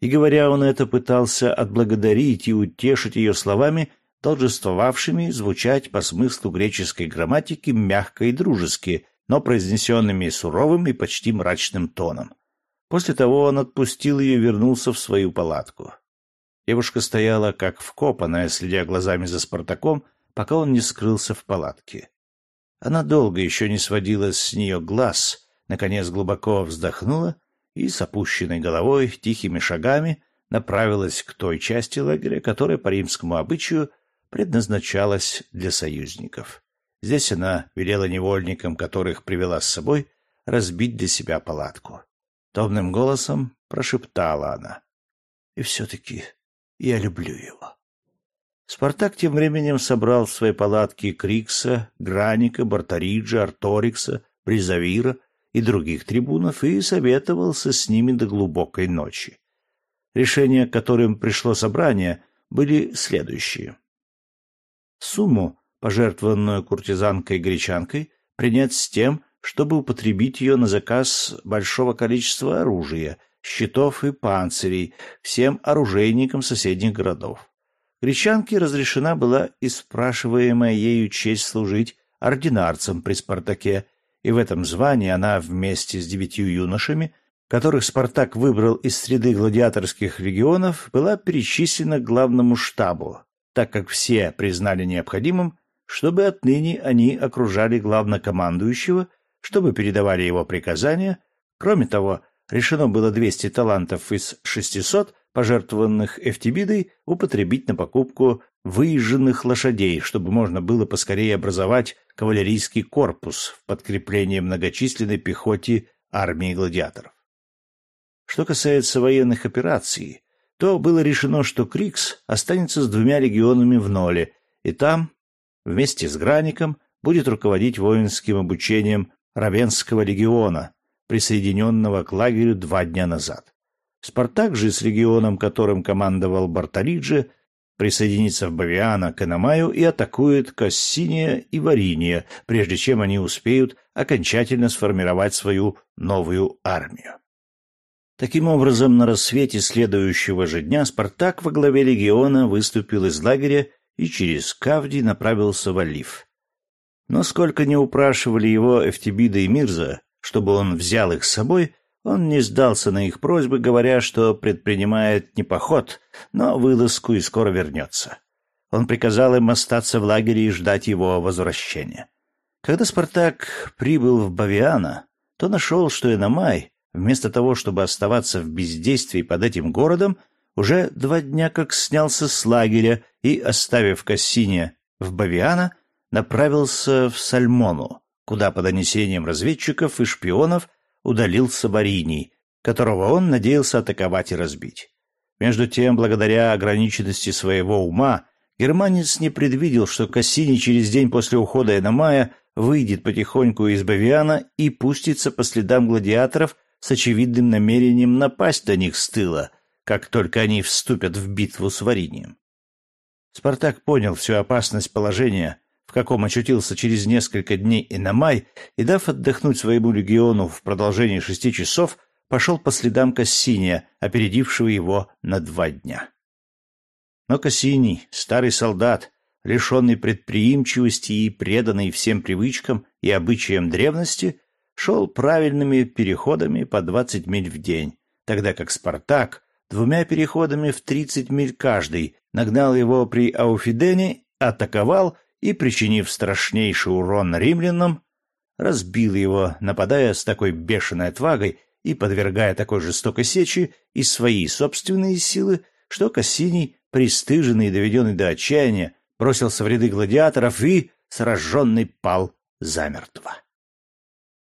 И говоря он это, пытался отблагодарить и утешить ее словами, должествовавшими звучать по смыслу греческой грамматики мягко и дружески, но произнесенными суровым и почти мрачным тоном. После того он отпустил ее и вернулся в свою палатку. Девушка стояла, как вкопанная, следя глазами за Спартаком, пока он не скрылся в палатке. Она долго еще не сводила с нее глаз, наконец глубоко вздохнула и с опущенной головой тихими шагами направилась к той части лагеря, которая по римскому обычаю предназначалась для союзников. Здесь она велела невольникам, которых привела с собой, разбить для себя палатку. Томным голосом прошептала она. И все-таки я люблю его. Спартак тем временем собрал в своей палатке Крикса, Граника, Бартариджа, Арторикса, Бризавира и других трибунов и советовался с ними до глубокой ночи. Решения, к которым пришло собрание, были следующие. Сумму, пожертвованную куртизанкой-гречанкой, принять с тем, чтобы употребить ее на заказ большого количества оружия, щитов и панцирей всем оружейникам соседних городов. Гречанке разрешена была и спрашиваемая ею честь служить ординарцем при Спартаке, и в этом звании она вместе с девятью юношами, которых Спартак выбрал из среды гладиаторских легионов, была перечислена главному штабу, так как все признали необходимым, чтобы отныне они окружали главнокомандующего чтобы передавали его приказания. Кроме того, решено было 200 талантов из 600, пожертвованных Эфтибидой, употребить на покупку выезженных лошадей, чтобы можно было поскорее образовать кавалерийский корпус в подкрепление многочисленной пехоте армии гладиаторов. Что касается военных операций, то было решено, что Крикс останется с двумя легионами в Ноле, и там, вместе с Граником, будет руководить воинским обучением Равенского легиона, присоединенного к лагерю два дня назад. Спартак же с легионом, которым командовал Бартолиджи, присоединится в Бавиана к Эномаю и атакует Кассиния и Вариния, прежде чем они успеют окончательно сформировать свою новую армию. Таким образом, на рассвете следующего же дня Спартак во главе легиона выступил из лагеря и через Кавди направился в Алиф. Но сколько не упрашивали его Эфтибида и Мирза, чтобы он взял их с собой, он не сдался на их просьбы, говоря, что предпринимает не поход, но вылазку и скоро вернется. Он приказал им остаться в лагере и ждать его возвращения. Когда Спартак прибыл в Бавиана, то нашел, что Иномай, вместо того, чтобы оставаться в бездействии под этим городом, уже два дня как снялся с лагеря и, оставив Кассиния в Бавиана, направился в Сальмону, куда по донесениям разведчиков и шпионов удалился Вариний, которого он надеялся атаковать и разбить. Между тем, благодаря ограниченности своего ума, германец не предвидел, что Кассини через день после ухода Эномая выйдет потихоньку из Бавиана и пустится по следам гладиаторов с очевидным намерением напасть на них с тыла, как только они вступят в битву с Варинием. Спартак понял всю опасность положения, в каком очутился через несколько дней Иномай, и, дав отдохнуть своему легиону в продолжении шести часов, пошел по следам Кассиния, опередившего его на два дня. Но Кассиний, старый солдат, лишенный предприимчивости и преданный всем привычкам и обычаям древности, шел правильными переходами по двадцать миль в день, тогда как Спартак двумя переходами в тридцать миль каждый нагнал его при Ауфидене, атаковал и, причинив страшнейший урон римлянам, разбил его, нападая с такой бешеной отвагой и подвергая такой жестокой сечи и свои собственные силы, что Кассиний, пристыженный и доведенный до отчаяния, бросился в ряды гладиаторов и, сраженный, пал замертво.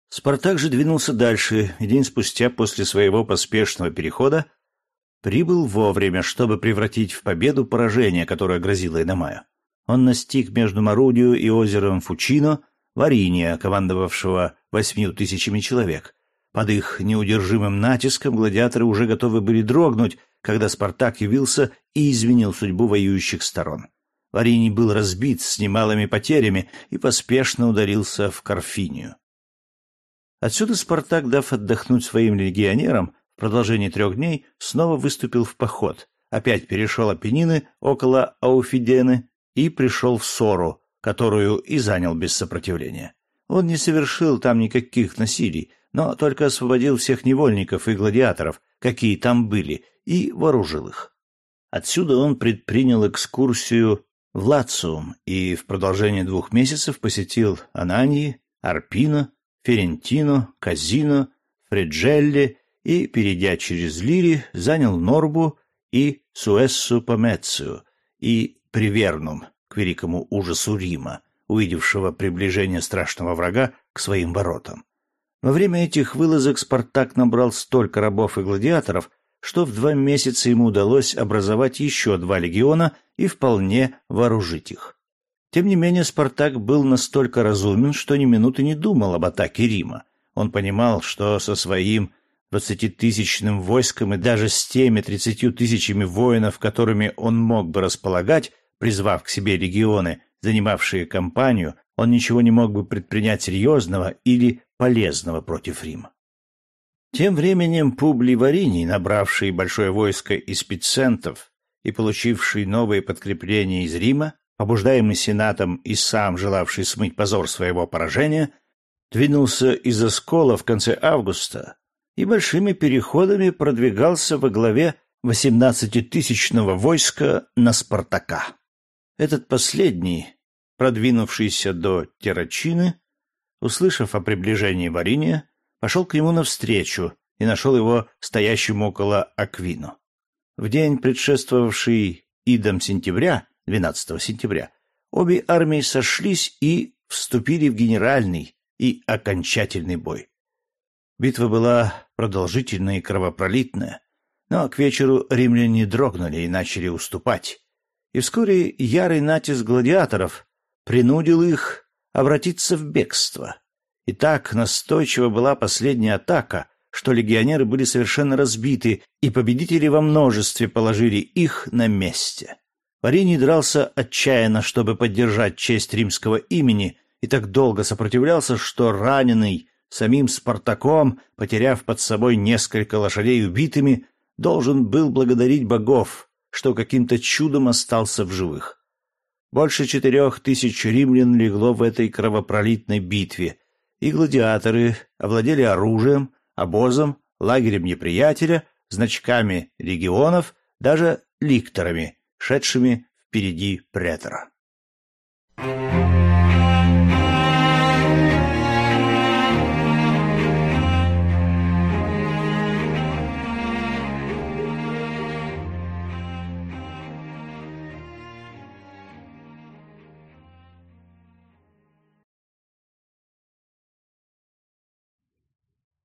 Спартак же двинулся дальше, и день спустя после своего поспешного перехода прибыл вовремя, чтобы превратить в победу поражение, которое грозило Иномаю. Он настиг между Марудию и озером Фучино Вариния, командовавшего восьмью тысячами человек. Под их неудержимым натиском гладиаторы уже готовы были дрогнуть, когда Спартак явился и изменил судьбу воюющих сторон. Вариний был разбит с немалыми потерями и поспешно ударился в Карфинию. Отсюда Спартак, дав отдохнуть своим легионерам, в продолжении трех дней снова выступил в поход, опять перешел Апеннины около Ауфидены и пришел в Сору, которую и занял без сопротивления. Он не совершил там никаких насилий, но только освободил всех невольников и гладиаторов, какие там были, и вооружил их. Отсюда он предпринял экскурсию в Лациум и в продолжение двух месяцев посетил Ананьи, Арпино, Ферентино, Казино, Фреджелли и, перейдя через Лири, занял Норбу и Суэссу Помецию и Привернум к великому ужасу Рима, увидевшего приближение страшного врага к своим воротам. Во время этих вылазок Спартак набрал столько рабов и гладиаторов, что в два месяца ему удалось образовать еще два легиона и вполне вооружить их. Тем не менее, Спартак был настолько разумен, что ни минуты не думал об атаке Рима. Он понимал, что со своим двадцатитысячным войском и даже с теми тридцатью тысячами воинов, которыми он мог бы располагать, призвав к себе регионы, занимавшие кампанию, он ничего не мог бы предпринять серьезного или полезного против Рима. Тем временем Публий Вариний, набравший большое войско из пицентов и получивший новые подкрепления из Рима, побуждаемый сенатом и сам желавший смыть позор своего поражения, двинулся из Оскола в конце августа и большими переходами продвигался во главе восемнадцатитысячного войска на Спартака. Этот последний, продвинувшийся до Террачины, услышав о приближении Вариния, пошел к нему навстречу и нашел его стоящим около Аквину. В день, предшествовавший идам сентября, 12 сентября, обе армии сошлись и вступили в генеральный и окончательный бой. Битва была продолжительная и кровопролитная, но к вечеру римляне дрогнули и начали уступать. И вскоре ярый натиск гладиаторов принудил их обратиться в бегство. И так настойчива была последняя атака, что легионеры были совершенно разбиты, и победители во множестве положили их на месте. Варений дрался отчаянно, чтобы поддержать честь римского имени, и так долго сопротивлялся, что раненый самим Спартаком, потеряв под собой несколько лошадей убитыми, должен был благодарить богов, что каким-то чудом остался в живых. Больше четырех тысяч римлян легло в этой кровопролитной битве, и гладиаторы овладели оружием, обозом, лагерем неприятеля, значками регионов, даже ликторами, шедшими впереди претора. Thank you.